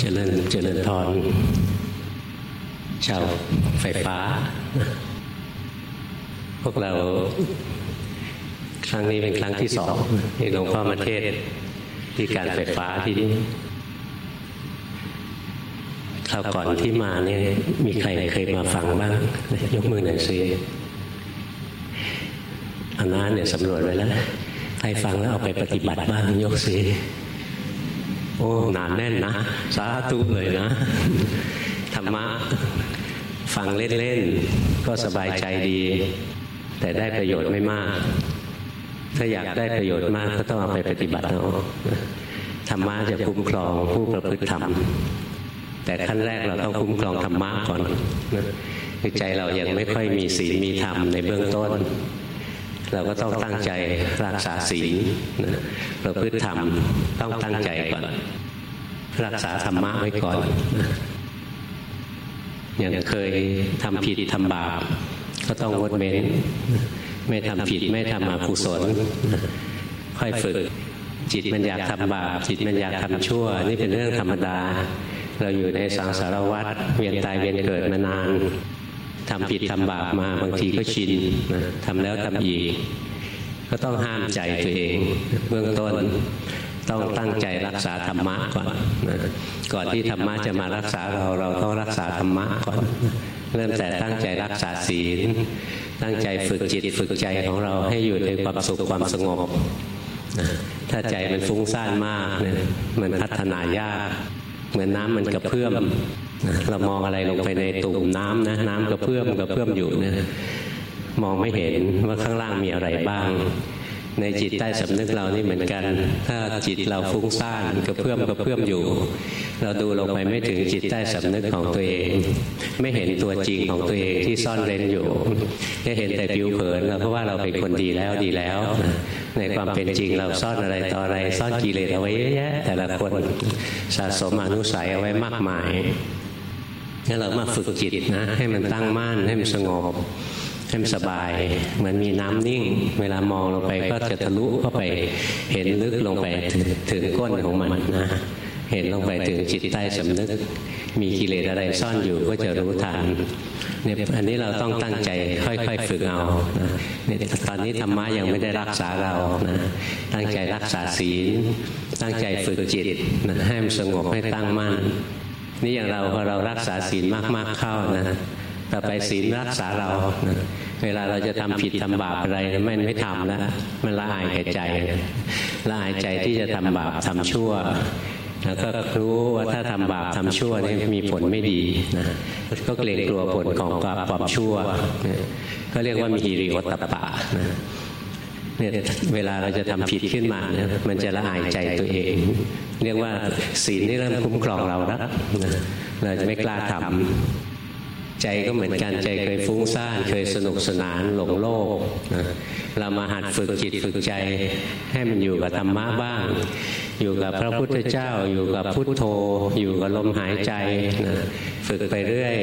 เจริญเจริญพรชาวไฟฟ้า พวกเราครั้งนี้เป็นครั้งที่สองที่หลวงพ่อมาเทศที่การไฟฟ้าที่นี่คราวก่อนที่มาเนี่ยมีใครเคยมาฟังบ้าง ยกมือหน่อยสิอันนั้นเนี่ยสำรวจไว้แล้วใครฟังแล้วเอาไปปฏิบัติบ้างยกสิ โอ้หนานแน่นนะ สาธุเลยนะ ธรรมะฟังเล่นๆ ก็สบายใจดี แต่ได้ประโยชน์ไม่มาก ถ้าอยากได้ประโยชน์มากก็ต้องเอาไปปฏิบัติเอาธรรมะจะคุ้มครองผู้ประพฤติธรรม แต่ขั้นแรกเราต้องคุ้มครองธรรมะก่อนคือใจเรายังไม่ค่อยมีศีลมีธรรมในเบื้องต้น เราก็ต้องตั้งใจรักษาศีลประพฤติธรรมต้องตั้งใจก่อน รักษาธรรมะไว้ก่อน อย่างเคยทำผิดทำบาปก็ต้องงดเว้น ไม่ทำผิดไม่ทำอกุศลค่อยฝึกจิตมันอยากทำบาปจิตมันอยากทำชั่ว นี่เป็นเรื่องธรรมดา เราอยู่ในสังสารวัฏเวียนตายเวียนเกิดมานาน ทำผิดทำบาปมาบางทีก็ชินทำแล้วทำอีก ก็ต้องห้ามใจตัวเอง เบื้องต้นต้องตั้งใจรักษาธรรมะก่อนก่อนที่ธรรมะจะมารักษาเราเราต้องรักษาธรรมะก่อน เริ่มแต่ตั้งใจรักษาศีล ตั้งใจฝึกจิตฝึกใจของเราให้อยู่ในความสุขความสงบถ้าใจมันฟุ้งซ่านมาก มันพัฒนายาก เหมือนน้ำมันกระเพื่อม เรามองอะไรลงไปในตุ่มน้ำนะน้ำกระเพื่อมกระเพื่อมอยู่เนี่ยมองไม่เห็นว่าข้างล่างมีอะไรบ้าง ในจิตใต้สำนึกเรานี่เหมือนกัน ถ้าจิตเราฟุ้งซ่านกระเพื่อมกระเพื่อมอยู่ เราดูลงไปไม่ถึงจิตใต้สำนึกของตัวเอง ไม่เห็นตัวจริงของตัวเองที่ซ่อนเร้นอยู่แค่เห็นแต่ผิวเผินเราเพราะว่าเราเป็นคนดีแล้วดีแล้ว ในความเป็นจริงเราซ่อนอะไรต่ออะไรซ่อนกิเลสเอาไว้เยอะแยะแต่ละคนสะสมอนุสัยเอาไว้มากมาย งั้นเรามาฝึกจิตนะให้มันตั้งมั่นให้มันสงบให้มันสบาย เหมือนมีน้ำนิ่ง เวลามองลงไปก็จะทะลุเข้าไปเห็นลึกลงไปถึงก้นของมันนะเห็นลงไปถึงจิตใต้สำนึก มีกิเลสอะไรซ่อนอยู่ก็จะรู้ทันเนี่ยอันนี้เราต้องตั้งใจค่อยๆฝึกเอาเนี่ยตอนนี้ธรรมะยังไม่ได้รักษาเรานะตั้งใจรักษาศีล ตั้งใจฝึกจิตนะให้มันสงบให้ตั้งมั่น นี่อย่างเราพอเรารักษาศีลมากๆเข้านะต่อไปศีลรักษาเรา เวลาเราจะทำผิดทำบาปอะไรไม่ไม่ทำแล้วมันละอายแก่ใจละอายใจที่จะทำบาปทำชั่วแล้วก็รู้ว่าถ้าทำบาปทำชั่วนี่มีผลไม่ดีนะก็เกรงกลัวผลของความชั่ว ก็เรียกว่ามีฮิริโอตปะนะ เนี่ยเวลาเราจะทำผิดขึ้นมาเนี่ยมันจะละอายใจตัวเอง เรียกว่าศีลนี่เริ่มคุ้มครองเราแล้วเราจะไม่กล้าทำใจก็เหมือนกันใจเคยฟุ้งซ่านเคยสนุกสนานหลงโลกนะเรามาหัดฝึกจิตฝึกใจให้มันอยู่กับธรรมะบ้าง อยู่กับพระพุทธเจ้า อยู่กับพุทโธ อยู่กับลมหายใจนะฝึกไปเรื่อย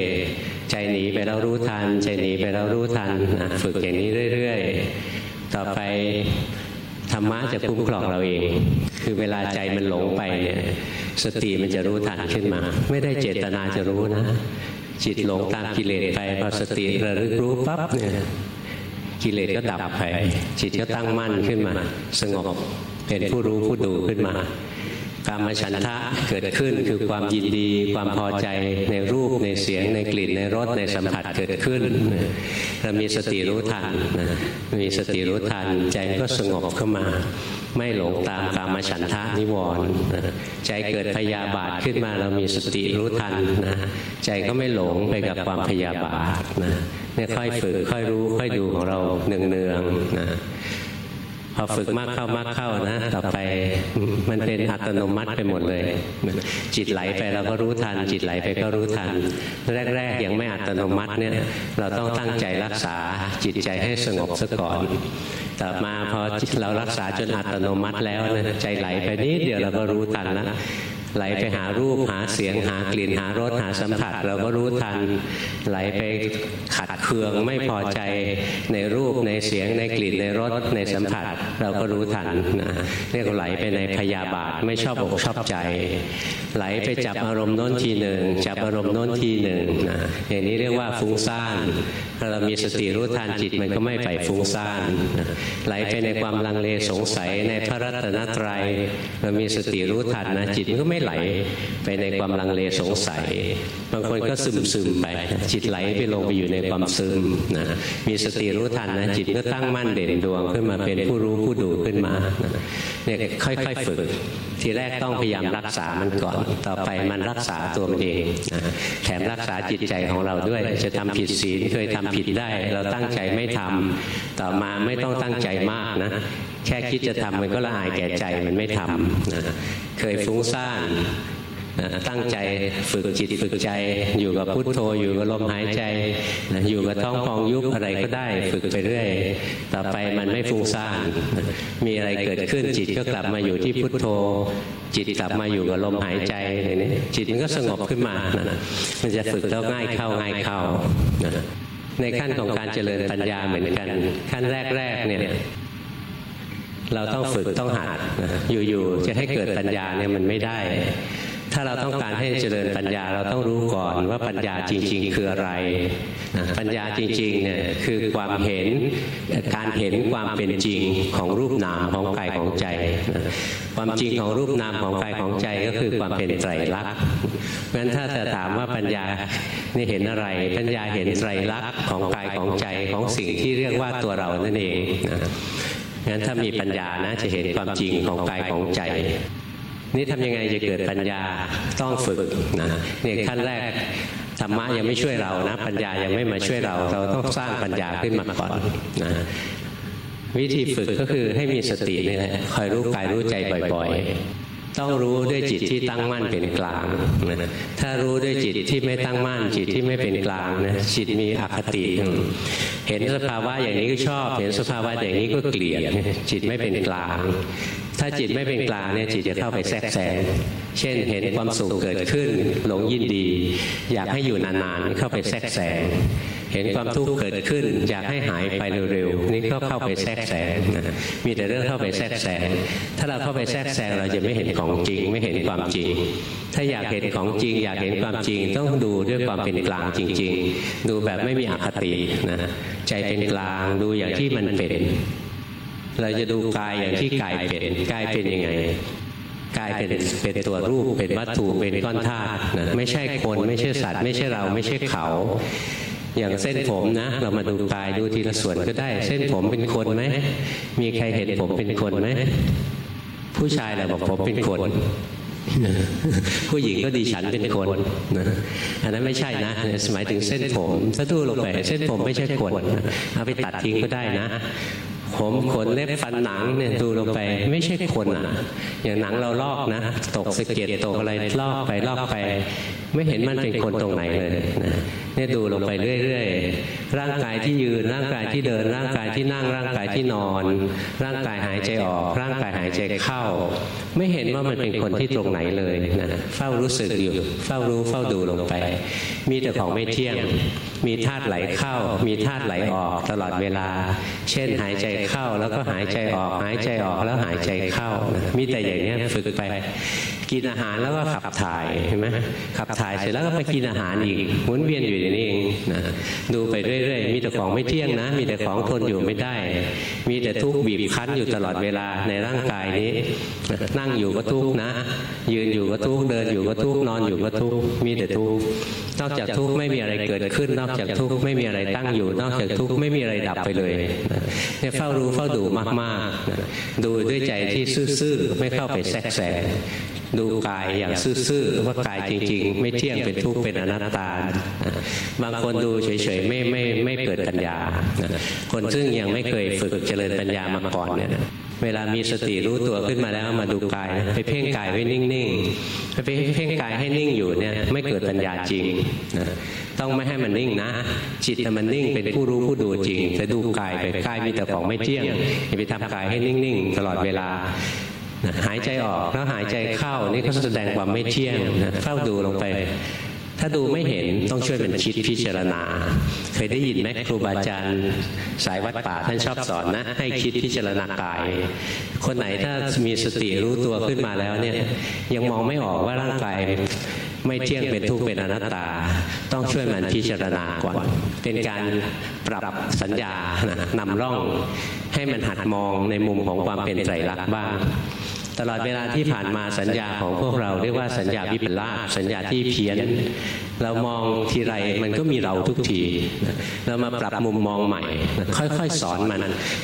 ใจหนีไปแล้วรู้ทัน ใจหนีไปแล้วรู้ทันนะฝึกอย่างนี้เรื่อย ๆ ต่อไปธรรมะจะคุ้มครองเราเอง คือเวลาใจมันหลงไปเนี่ยสติมันจะรู้ทันขึ้นมา ไม่ได้เจตนาจะรู้นะ จิตหลงตามกิเลสไปพอสติระลึกรู้ปั๊บเนี่ยกิเลสก็ดับไป จิตก็ตั้งมั่นขึ้นมา สงบเป็นผู้รู้ผู้ดูขึ้นมา กามฉันทะเกิดขึ้นคือความยินดี ความพอใจในรูปในเสียงในกลิ่นในรสในสัมผัสเกิดขึ้นเรามีสติรู้ทันมีสติรู้ทันใจก็สงบเข้ามา ไม่หลงตามกามฉันทะนิวรณ์ใจเกิดพยาบาทขึ้นมาเรามีสติรู้ทันนะใจก็ไม่หลงไปกับความพยาบาทนะเนี่ยค่อยฝึกค่อยรู้ค่อยดูของเราเนืองๆนะ พอฝึกมากเข้ามากเข้านะ ต่อไปมันเป็นอัตโนมัติไปหมดเลย จิตไหลไปเราก็รู้ทัน จิตไหลไปก็รู้ทัน แรกๆยังไม่อัตโนมัติเนี่ยเราต้องตั้งใจรักษาจิตใจให้สงบซะก่อนต่อมาพอเรารักษาจนอัตโนมัติแล้วนะใจไหลไปนิดเดียวเราก็รู้ทันแล้ว ไหลไปหารูปหาเสียงหากลิ่นหารสหาสัมผัส เราก็รู้ทัน ไหลไปขัดเคืองไม่พอใจในรูปในเสียงในกลิ่นในรสในสัมผัส เราก็รู้ทันนะเรียกไหลไปในพยาบาทไม่ชอบอกชอบใจ ไหลไปจับอารมณ์โน้นทีหนึ่งจับอารมณ์โน้นทีหนึ่งนะอย่างนี้เรียกว่าฟุ้งซ่านถ้าเรามีสติรู้ทันจิตมันก็ไม่ไปฟุ้งซ่านไหลไปในความลังเลสงสัยในพระรัตนตรัยเรามีสติรู้ทันนะจิตมันก็ไม่ไหลไปในความลังเลสงสัย บางคนก็ซึมซึมไป จิตไหลไปลงไปอยู่ในความซึมนะมีสติรู้ทันนะจิตก็ตั้งมั่นเด่นดวงขึ้นมาเป็นผู้รู้ผู้ดูขึ้นมาเนี่ยค่อยๆฝึก ทีแรกต้องพยายามรักษามันก่อน ต่อไปมันรักษาตัวมันเองนะแถมรักษาจิตใจของเราด้วย จะทำผิดศีลเคยทำผิดได้ เราตั้งใจไม่ทำต่อมาไม่ต้องตั้งใจมากนะ แค่คิดจะทำมันก็ละอายแก่ใจมันไม่ทำนะเคยฟุ้งซ่านตั้งใจฝึกจิตฝึกใจ อยู่กับพุทโธอยู่กับลมหายใจ อยู่กับท้องพองยุบอะไรก็ได้ ฝึกไปเรื่อยต่อไปมันไม่ฟุ้งซ่านมีอะไรเกิดขึ้นจิตก็กลับมาอยู่ที่พุทโธ จิตกลับมาอยู่กับลมหายใจนี่จิตมันก็สงบขึ้นมามันจะฝึกแล้วง่ายเข้าง่ายเข้าในขั้นของการเจริญปัญญาเหมือนกัน ขั้นแรกๆเนี่ย เราต้องฝึกต้องหัดอยู่ๆจะให้เกิดปัญญาเนี่ยมันไม่ได้ ถ้าเราต้องการให้เจริญปัญญาเราต้องรู้ก่อนว่าปัญญาจริง ๆ คืออะไร ปัญญาจริงๆเนี่ยคือความเห็นการเห็นความเป็นจริงของรูปนามของกายของใจ ความจริงของรูปนามของกายของใจก็คือความเป็นไตรลักษณ์เพราะฉะนั้นถ้าจะถามว่าปัญญานี่เห็นอะไร ปัญญาเห็นไตรลักษณ์ของกายของใจของสิ่งที่เรียกว่าตัวเรานั่นเองนะ งั้นถ้ามีปัญญานะจะเห็นความจริงของกายของใจ นี่ทำยังไงจะเกิดปัญญาต้องฝึกนะนี่ขั้นแรกธรรมะยังไม่ช่วยเรานะ ปัญญายังไม่มาช่วยเรา เราต้องสร้างปัญญาขึ้นมาก่อนนะวิธีฝึกก็คือให้มีสตินี่แหละคอยรู้กายรู้ใจบ่อย ๆ ต้องรู้ด้วยจิตที่ตั้งมั่นเป็นกลางนะถ้ารู้ด้วยจิตที่ไม่ตั้งมั่นจิตที่ไม่เป็นกลางนะจิตมีอคติ เห็นสภาวะอย่างนี้ก็ชอบ เห็นสภาวะอย่างนี้ก็เกลียดจิตไม่เป็นกลาง ถ้าจิตไม่เป็นกลางเนี่ยจิตจะเข้าไปแทรกแซงเช่นเห็นความสุขเกิดขึ้น หลงยินดี อยากให้อยู่นานๆเข้าไปแทรกแซง เห็นความทุกข์เกิดขึ้น อยากให้หายไปเร็วๆนี่ก็เข้าไปแทรกแซงมีแต่เรื่องเข้าไปแทรกแซงถ้าเราเข้าไปแทรกแซงเราจะไม่เห็นของจริง ไม่เห็นความจริง ถ้าอยากเห็นของจริง อยากเห็นความจริง ต้องดูด้วยความเป็นกลางจริง ๆ ดูแบบไม่มีอคตินะใจเป็นกลางดูอย่างที่มันเป็น เราจะดูกายอย่างที่กายเป็นกายเป็นยังไงกายเป็นเป็นตัวรูปเป็นวัตถุเป็นก้อนธาตุนะไม่ใช่คนไม่ใช่สัตว์ ไม่ใช่เราไม่ใช่เขา อย่างเส้นผมนะ เรามาดูกายดูทีละส่วนก็ได้ เส้นผมเป็นคนไหมมีใครเห็นผมเป็นคนไหมผู้ชายแหละบอกผมเป็นคนผู้หญิงก็ดีฉันเป็นคนนะอันนั้นไม่ใช่นะสมัยถึงเส้นผมถ้าดูลงไปเส้นผมไม่ใช่คนเอาไปตัดทิ้งก็ได้นะ ผมขนเล็บฟันหนังเนี่ยดูลงไปไม่ใช่คนอะ อย่างหนังเราลอกนะ ตกสะเก็ดตกอะไรลอกไปลอกไป ไม่เห็นมันเป็นคนตรงไหนเลยนะเนี่ยดูลงไปเรื่อยๆร่างกายที่ยืนร่างกายที่เดิน ร่างกายที่นั่งร่างกายที่นอน ร่างกายหายใจออก ร่างกายหายใจเข้า ไม่เห็นว่ามันเป็นคนที่ตรงไหนเลยนะเฝ้ารู้สึกอยู่ เฝ้ารู้เฝ้าดูลงไป มีแต่ของไม่เที่ยง มีธาตุไหลเข้า มีธาตุไหลออกตลอดเวลา เช่นหายใจเข้าแล้วก็หายใจออก หายใจออกแล้วหายใจเข้า มีแต่อย่างนี้ฝึกไป กินอาหารแล้วก็ขับถ่ายเห็นไหมขับถ่ายเสร็จแล้วก็ไปกินอาหารอีกหมุนเวียนอยู่อย่างนี้เองนะดูไปเรื่อยๆ มีแต่ของไม่เที่ยงนะ มีแต่ของทนอยู่ไม่ได้ มีแต่ทุกข์บีบคั้นอยู่ตลอดเวลาในร่างกายนี้ นั่งอยู่ก็ทุกข์นะ ยืนอยู่ก็ทุกข์เดินอยู่ก็ทุกข์นอนอยู่ก็ทุกข์มีแต่ทุกข์นอกจากทุกข์ไม่มีอะไรเกิดขึ้น นอกจากทุกข์ไม่มีอะไรตั้งอยู่ นอกจากทุกข์ไม่มีอะไรดับไปเลยเนี่ยเฝ้ารู้เฝ้าดูมากๆดูด้วยใจที่ซื่อๆไม่เข้าไปแทรกแซง ดูกายอย่างซื่อๆว่ากายจริง ๆ ไม่เที่ยงเป็นทุกข์เป็นอนัตตา บางคนดูเฉยๆไม่ไม่ไม่เกิดปัญญา คนซึ่งยังไม่เคยฝึกเจริญปัญญามาก่อนเนี่ยเวลามีสติรู้ตัวขึ้นมาแล้วมาดูกายไปเพ่งกายไว้นิ่งๆไปเพ่งกายให้นิ่งอยู่เนี่ยไม่เกิดปัญญาจริงต้องไม่ให้มันนิ่งนะ จิตมันนิ่งเป็นผู้รู้ผู้ดูจริงแต่ดูกายไปกายมีแต่ของไม่เที่ยงอย่าไปทำกายให้นิ่งๆ ตลอดเวลา หายใจออกแล้วหายใจเข้านี่ก็แสดงความไม่เที่ยงเฝ้าดูลงไป ถ้าดูไม่เห็นต้องช่วยเป็นคิดพิจารณา เคยได้ยินไหมครูบาอาจารย์สายวัดป่าท่านชอบสอนนะ ให้คิดพิจารณากาย คนไหนถ้ามีสติรู้ตัวขึ้นมาแล้วเนี่ยยังมองไม่ออกว่าร่างกาย ไม่เที่ยงเป็นทุกข์เป็นอนัตตา ต้องช่วยมันพิจารณาก่อน เป็นการปรับสัญญานำร่องให้มันหัดมองในมุมของความเป็นไตรลักษณ์บ้างตลอดเวลาที่ผ่านมาสัญญาของพวกเราเรียกว่าสัญญาวิปลาสสัญญาที่เพี้ยน เรามองทีไรมันก็มีเราทุกทีเรามาปรับมุมมองใหม่ ค่อยๆ สอนมัน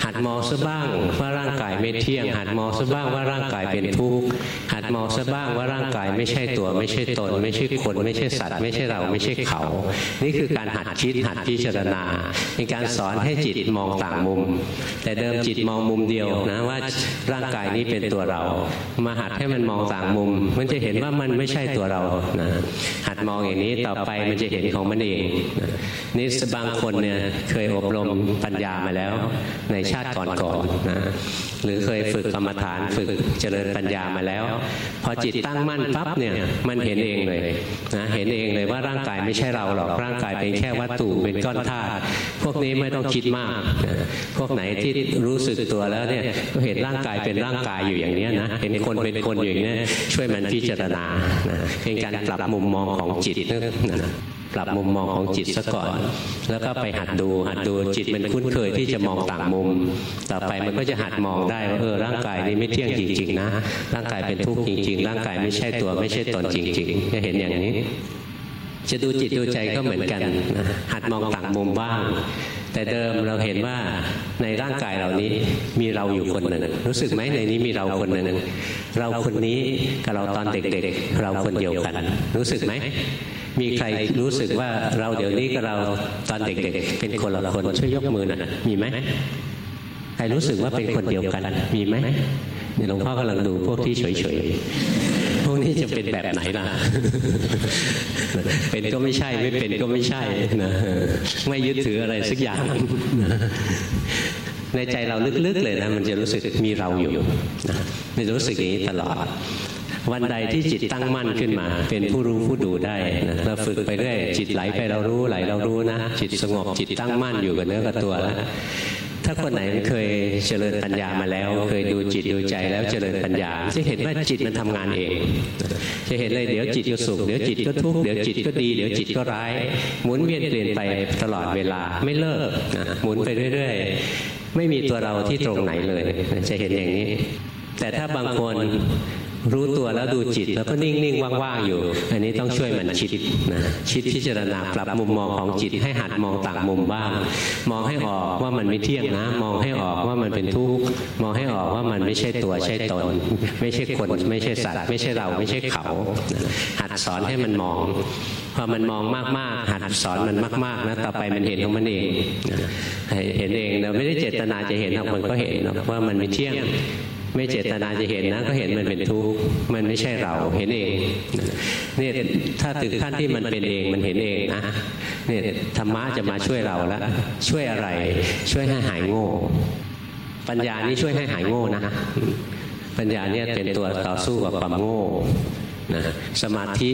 หัดมองซะบ้างว่าร่างกายไม่เที่ยง หัดมองซะบ้างว่าร่างกายเป็นทุกข์หัดมองซะบ้างว่าร่างกายไม่ใช่ตัว ไม่ใช่ตน ไม่ใช่คน ไม่ใช่สัตว์ ไม่ใช่เราไม่ใช่เขา นี่คือการหัดคิดหัดพิจารณาเป็นการสอนให้จิตมองต่างมุม แต่เดิมจิตมองมุมเดียวนะว่าร่างกายนี้เป็นตัวเรา มาหัดให้มันมองต่างมุม มันจะเห็นว่ามันไม่ใช่ตัวเรานะหัดมองอย่างนี้ต่อไปมันจะเห็นของมันเองนี่บางคนเนี่ยเคยอบรมปัญญามาแล้ว ในชาติก่อนๆนะหรือเคยฝึกกรรมฐานฝึกเจริญปัญญามาแล้ว พอจิตตั้งมั่นปั๊บเนี่ยมันเห็นเองเลยนะเห็นเองเลยว่าร่างกายไม่ใช่เราหรอกร่างกายเป็นแค่วัตถุเป็นก้อนธาตุพวกนี้ไม่ต้องคิดมาก พวกไหนที่รู้สึกตัวแล้วเนี่ยก็เห็นร่างกายเป็นร่างกายอยู่อย่างนี้นะเห็นคนเป็นคนอยู่อย่างนี้ช่วยมันพิจารณาเป็นการปรับมุมมองของจิตนะปรับมุมมองของจิตซะก่อน แล้วก็ไปหัดดู หัดดูจิตมันคุ้นเคยที่จะมองต่างมุม ต่อไปมันก็จะหัดมองได้ว่าเออร่างกายนี้ไม่เที่ยงจริง ๆ นะ ร่างกายเป็นทุกข์จริง ๆ ร่างกายไม่ใช่ตัวไม่ใช่ตนจริงๆจะเห็นอย่างนี้ จะดูจิตดูใจก็เหมือนกันหัดมองต่างมุมบ้าง แต่เดิมเราเห็นว่าในร่างกายเหล่านี้มีเราอยู่คนหนึ่งรู้สึกไหมในนี้มีเราคนหนึ่งเราคนนี้กับเราตอนเด็กๆ เราคนเดียวกัน รู้สึกไหม มีใครรู้สึกว่าเราเดี๋ยวนี้กับเราตอนเด็กๆ เป็นคนละคนช่วยยกมือหน่อยมีไหมใครรู้สึกว่าเป็นคนเดียวกัน มีไหมหลวงพ่อกำลังดูพวกที่เฉยๆ พวกนี้จะเป็นแบบไหนล่ะ เป็นก็ไม่ใช่ไม่เป็นก็ไม่ใช่นะไม่ยึดถืออะไรสักอย่าง ในใจเราลึกๆเลยนะ มันจะรู้สึกมีเราอยู่นะมันรู้สึกอย่างนี้ตลอด วันใดที่จิตตั้งมั่นขึ้นมา เป็นผู้รู้ผู้ดูได้นะเราฝึกไปเรื่อยจิตไหลไปเรารู้ไหลเรารู้นะ จิตสงบจิตตั้งมั่นอยู่กับเนื้อกับตัวแล้วถ้าคนไหนเคยเจริญปัญญามาแล้ว เคยดูจิตดูใจแล้วเจริญปัญญา จะเห็นว่าจิตมันทำงานเอง จะเห็นเลยเดี๋ยวจิตก็สุขเดี๋ยวจิตก็ทุกข์เดี๋ยวจิตก็ดีเดี๋ยวจิตก็ร้าย หมุนเวียนเปลี่ยนไปตลอดเวลาไม่เลิกหมุนไปเรื่อยๆ ไม่มีตัวเราที่ตรงไหนเลย จะเห็นอย่างนี้ แต่ถ้าบางคน รู้ตัวแล้วดูจิต แล้วก็นิ่งๆว่างๆอยู่ อันนี้ต้องช่วยมันคิดนะคิดพิจารณาปรับมุมมองของจิตให้หัดมองต่างมุมบ้าง มองให้ออกว่ามันไม่เที่ยงนะ มองให้ออกว่ามันเป็นทุกข์มองให้ออกว่ามันไม่ใช่ตัวใช่ตน ไม่ใช่คนไม่ใช่สัตว์ ไม่ใช่เราไม่ใช่เขา หัดสอนให้มันมองพอมันมองมากๆ หัดสอนมันมากๆนะต่อไปมันเห็นของมันเองเห็นเองเราไม่ได้เจตนาจะเห็นหรอกมันก็เห็นว่ามันไม่เที่ยง ไม่เจตนาจะเห็นนะ ก็เห็นมันเป็นทุกข์มันไม่ใช่เราเห็นเองเนี่ยถ้าถึงขั้นที่มันเป็นเองมันเห็นเองนะเนี่ยธรรมะจะมาช่วยเราแล้วช่วยอะไร ช่วยให้หายโง่ ปัญญานี้ช่วยให้หายโง่นะปัญญาเนี่ยเป็นตัวต่อสู้กับความโง่นะสมาธิ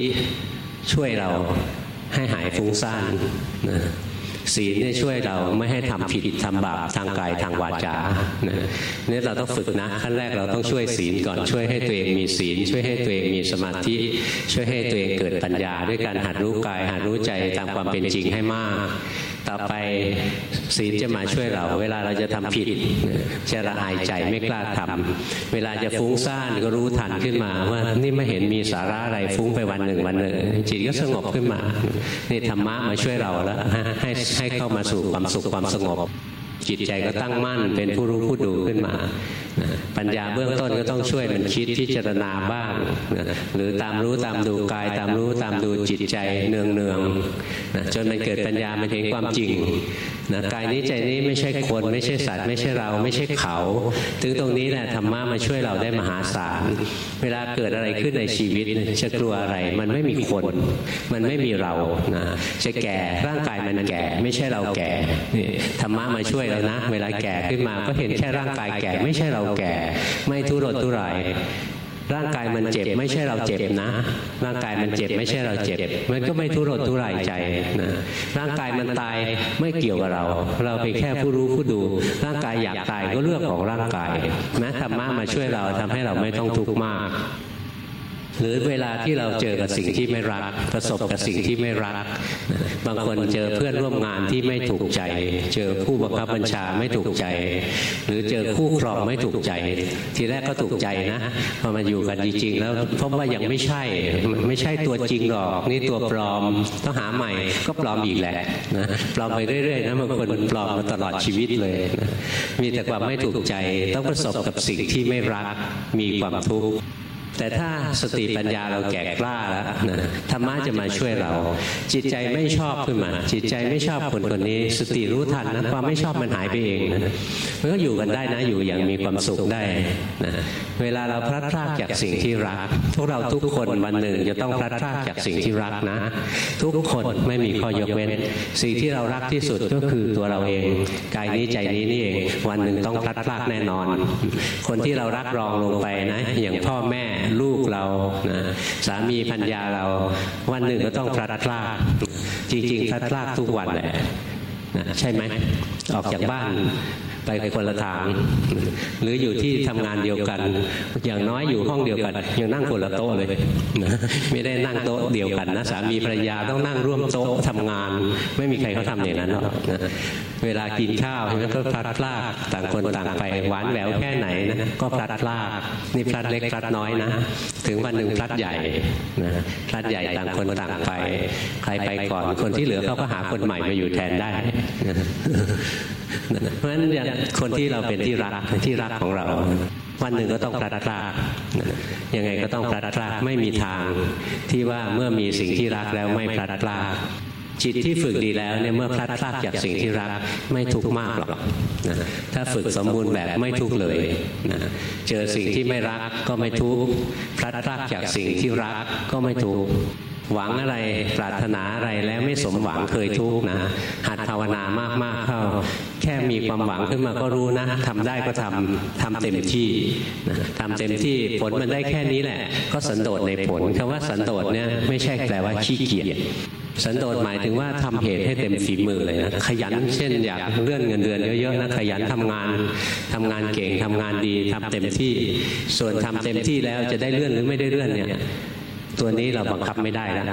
ช่วยเราให้หายฟุ้งซ่านนะ ศีลเนี่ยช่วยเราไม่ให้ทำผิดทำบาปทางกายทางวาจาเนี่ยเราต้องฝึกนะขั้นแรกเราต้องช่วยศีลก่อนช่วยให้ตัวเองมีศีล ช่วยให้ตัวเองมีสมาธิ ช่วยให้ตัวเองเกิดปัญญา ด้วยการหัดรู้กายหัดรู้ใจตามความเป็นจริงให้มาก ต่อไปศีลจะมาช่วยเรา เวลาเราจะทำผิดจะละอายใจไม่กล้าทำเวลาจะฟุ้งซ่านก็รู้ทันขึ้นมาว่านี่ไม่เห็นมีสาระอะไรฟุ้งไปวันหนึ่งวันหนึ่งจิตก็สงบขึ้นมานี่ธรรมะมาช่วยเราแล้วให้ให้เข้ามาสู่ความสุขความสงบ จิตใจก็ตั้งมั่น เป็นผู้รู้ผู้ดูขึ้นมา ปัญญาเบื้องต้นก็ต้องช่วยมันคิดพิจารณาบ้าง หรือตามรู้ตามดูกาย ตามรู้ตามดูจิตใจเนืองเนืองจนมันเกิดปัญญามันเห็นความจริงนะกายนี้ใจนี้ไม่ใช่คน ไม่ใช่สัตว์ ไม่ใช่เราไม่ใช่เขา ถึงตรงนี้แหละธรรมะมาช่วยเราได้มหาศาลเวลาเกิดอะไรขึ้นในชีวิตจะกลัวอะไร มันไม่มีคน มันไม่มีเรานะจะแก่ร่างกายมันแก่ ไม่ใช่เราแก่นี่ธรรมะมาช่วยเรานะ เวลาแก่ขึ้นมา ก็เห็นแค่ร่างกายแก่ ไม่ใช่เราเราแก่ ไม่ทุรนทุรายร่างกายมันเจ็บไม่ใช่เราเจ็บนะ ร่างกายมันเจ็บไม่ใช่เราเจ็บ มันก็ไม่ทุรนทุรายใจนะร่างกายมันตายไม่เกี่ยวกับเรา เราเป็นแค่ผู้รู้ผู้ดู ร่างกายอยากตายก็เรื่องของร่างกายแม้ธรรมะมาช่วยเราทำให้เราไม่ต้องทุกข์มาก หรือเวลาที่เราเจอกับสิ่งที่ไม่รัก ประสบกับสิ่งที่ไม่รัก บางคนเจอเพื่อนร่วมงานที่ไม่ถูกใจ เจอผู้บังคับบัญชาไม่ถูกใจ หรือเจอคู่ครองไม่ถูกใจ ทีแรกก็ถูกใจนะพอมาอยู่กันจริงๆแล้วพบว่ายังไม่ใช่ไม่ใช่ตัวจริงหรอกนี่ตัวปลอมต้องหาใหม่ก็ปลอมอีกแหละนะปลอมไปเรื่อยๆนะบางคนปลอมมาตลอดชีวิตเลย มีแต่ความไม่ถูกใจต้องประสบกับสิ่งที่ไม่รักมีความทุกข์ แต่ถ้าสติปัญญาเราแก่กล้าแล้วนะธรรมะจะมาช่วยเรา จิตใจไม่ชอบขึ้นมา จิตใจไม่ชอบคนคนนี้ สติรู้ทันนะความไม่ชอบมันหายไปเองนะมันก็อยู่กันได้นะอยู่อย่างมีความสุขได้นะ เวลาเราพลัดพรากจากสิ่งที่รัก พวกเราทุกคนวันหนึ่งจะต้องพลัดพรากจากสิ่งที่รักนะ ทุกคนไม่มีข้อยกเว้น สิ่งที่เรารักที่สุดก็คือตัวเราเองกายนี้ใจนี้นี่เองวันหนึ่งต้องพลัดพรากแน่นอน คนที่เรารักรองลงไปนะ อย่างพ่อแม่ลูกเรานะสามีพัญญาเรา วันหนึ่งก็ต้องพลัดพราก จริงๆพลัดพรากทุกวันแหละนะใช่ไหมออกจากบ้าน ไปคนละทาง หรืออยู่ที่ทำงานเดียวกัน อย่างน้อยอยู่ห้องเดียวกัน ยังนั่งคนละโต๊ะเลยไม่ได้นั่งโต๊ะเดียวกันนะสามีภรรยาต้องนั่งร่วมโต๊ะทำงาน ไม่มีใครเขาทำอย่างนั้นหรอกเวลากินข้าวใช่ไหมก็พลัดพรากต่างคนต่างไปหวานแหววแค่ไหนนะก็พลัดพรากนี่พลัดเล็กพลัดน้อยนะ ถึงวันหนึ่งพลัดใหญ่นะพลัดใหญ่ต่างคนต่างไป ใครไปก่อนคนที่เหลือเขาก็หาคนใหม่มาอยู่แทนได้เพราะฉะนั้นคนที่เราเป็นที่รักที่รักของเรา วันหนึ่งก็ต้องพลัดพรากยังไงก็ต้องพลัดพรากไม่มีทาง ที่ว่าเมื่อมีสิ่งที่รักแล้วไม่พลัดพรากจิตที่ฝึกดีแล้วเนี่ยเมื่อพลัดพรากจากสิ่งที่รักไม่ทุกข์มากหรอกนะถ้าฝึกสมบูรณ์แบบไม่ทุกข์เลยนะเจอสิ่งที่ไม่รักก็ไม่ทุกข์พลัดพรากจากสิ่งที่รักก็ไม่ทุกข์หวังอะไรปรารถนาอะไรแล้วไม่สมหวังเคยทุกข์นะหัดภาวนามากๆเข้า ค่มีความหวังขึ้นมาก็รู้นะทำได้ก็ทำทำเต็มที่นะทำเต็มที่ผลมันได้แค่นี้แหละ ก็สันโดษในผลคำว่าสันโดษเนี่ยไม่ใช่แปลว่าขี้เกียจสันโดษหมายถึงว่าทำเหตุให้เต็มฝีมือเลยนะขยันเช่นอยากเลื่อนเงินเดือนเยอะๆนะขยันทำงานทำงานเก่งทำงานดีทำเต็มที่ ส่วนทำเต็มที่แล้วจะได้เลื่อนหรือไม่ได้เลื่อนเนี่ยตัวนี้เราบังคับไม่ได้แล้ว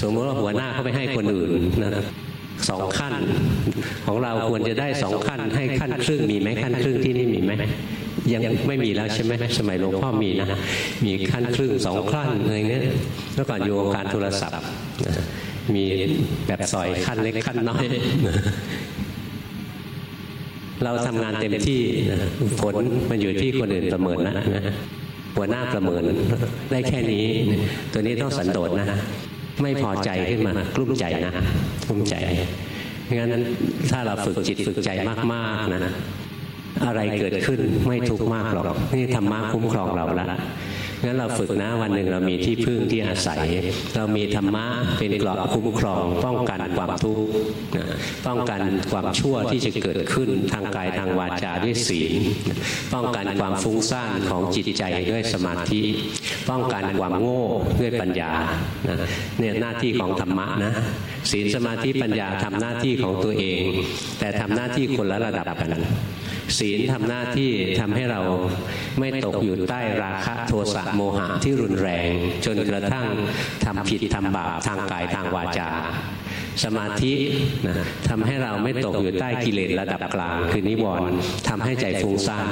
สมมติว่าหัวหน้าเขาไปให้คนอื่นนะ สองขั้น ของเราควรจะได้สองขั้น ให้ขั้นครึ่งมีไหมขั้นครึ่งที่นี่มีไหมยังไม่มีแล้วใช่ไหมสมัยหลวงพ่อมีนะมีขั้นครึ่งสองขั้นอะไรเงี้ยเมื่อก่อนอยู่วงการโทรศัพท์มีแบบซอยขั้นเล็กขั้นน้อยเราทำงานเต็มที่ผลมันอยู่ที่คนอื่นประเมินนะหัวหน้าประเมินได้แค่นี้ ตัวนี้ต้องสันโดษนะ ไม่พอใจขึ้นมากลุ้มใจนะกลุ้มใจงั้นถ้าเราฝึกจิตฝึกใจมากๆนะ อะไรเกิดขึ้นไม่ทุกข์มากหรอกนี่ธรรมะคุ้มครองเราละงั้นเราฝึกนะวันหนึ่งเรามีที่พึ่งที่อาศัย เรามีธรรมะเป็นเกราะคุ้มครอง ป้องกันความทุกข์ป้องกันความชั่วที่จะเกิดขึ้นทางกายทางวาจาด้วยศีลป้องกันความฟุ้งซ่านของจิตใจด้วยสมาธิ ป้องกันความโง่ด้วยปัญญาเนี่ยหน้าที่ของธรรมะนะศีลสมาธิปัญญาทำหน้าที่ของตัวเอง แต่ทำหน้าที่คนละระดับกัน ศีลทำหน้าที่ทำให้เราไม่ตกอยู่ใต้ราคะโทสะโมหะที่รุนแรง จนกระทั่งทำผิดทำบาปทางกายทางวาจา สมาธินะทำให้เราไม่ตกอยู่ใต้กิเลสระดับกลาง คือนิวรณ์ทำให้ใจฟุ้งซ่าน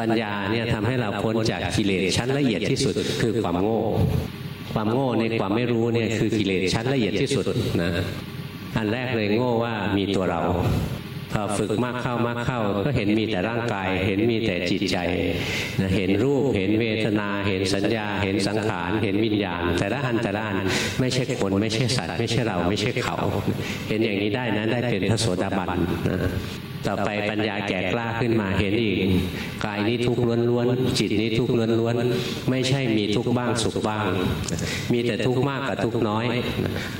ปัญญาเนี่ยทำให้เราพ้นจากกิเลสชั้นละเอียดที่สุดคือความโง่ ความโง่ในความไม่รู้เนี่ยคือกิเลสชั้นละเอียดที่สุดนะอันแรกเลยโง่ว่ามีตัวเรา ฝึกมากเข้ามากเข้า ก็เห็นมีแต่ร่างกาย เห็นมีแต่จิตใจนะเห็นรูปเห็นเวทนา เห็นสัญญา เห็นสังขาร เห็นวิญญาณ แต่ละอันแต่ละอันไม่ใช่คนไม่ใช่สัตว์ไม่ใช่เราไม่ใช่เขา เห็นอย่างนี้ได้นะได้เป็นพระโสดาบันนะ ต่อไปปัญญาแก่กล้าขึ้นมาเห็นอีกกายนี้ทุกข์ล้วนๆจิตนี้ทุกข์ล้วนๆไม่ใช่มีทุกข์บ้างสุขบ้าง มีแต่ทุกข์มากกับทุกข์น้อย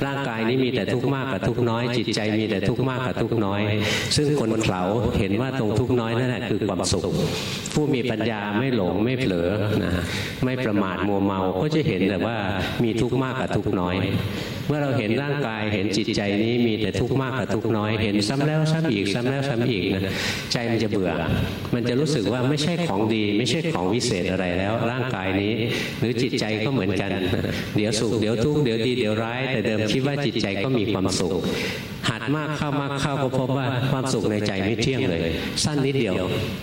ร่างกายนี้มีแต่ทุกข์มากกับทุกข์น้อย จิตใจมีแต่ทุกข์มากกับทุกข์น้อย ซึ่งคนเขาเห็นว่าตรงทุกข์น้อยนั่นแหละคือความสุข ผู้มีปัญญาไม่หลงไม่เผลอนะไม่ประมาทมัวเมาก็จะเห็นแต่ว่ามีทุกข์มากกับทุกข์น้อย เมื่อเราเห็นร่างกายเห็นจิตใจนี้มีแต่ทุกข์มากกับทุกข์น้อย เห็นซ้ำแล้วซ้ำอีกซ้ำแล้วซ้ำอีกนะใจมันจะเบื่อ มันจะรู้สึกว่าไม่ใช่ของดี ไม่ใช่ของวิเศษอะไรแล้ว ร่างกายนี้ หรือจิตใจก็เหมือนกัน เดี๋ยวสุขเดี๋ยวทุกข์เดี๋ยวดีเดี๋ยวร้าย แต่เดิมคิดว่าจิตใจก็มีความสุข หัดมากเข้ามากเข้าก็พบว่าความสุขในใจไม่เที่ยงเลย สั้นนิดเดียว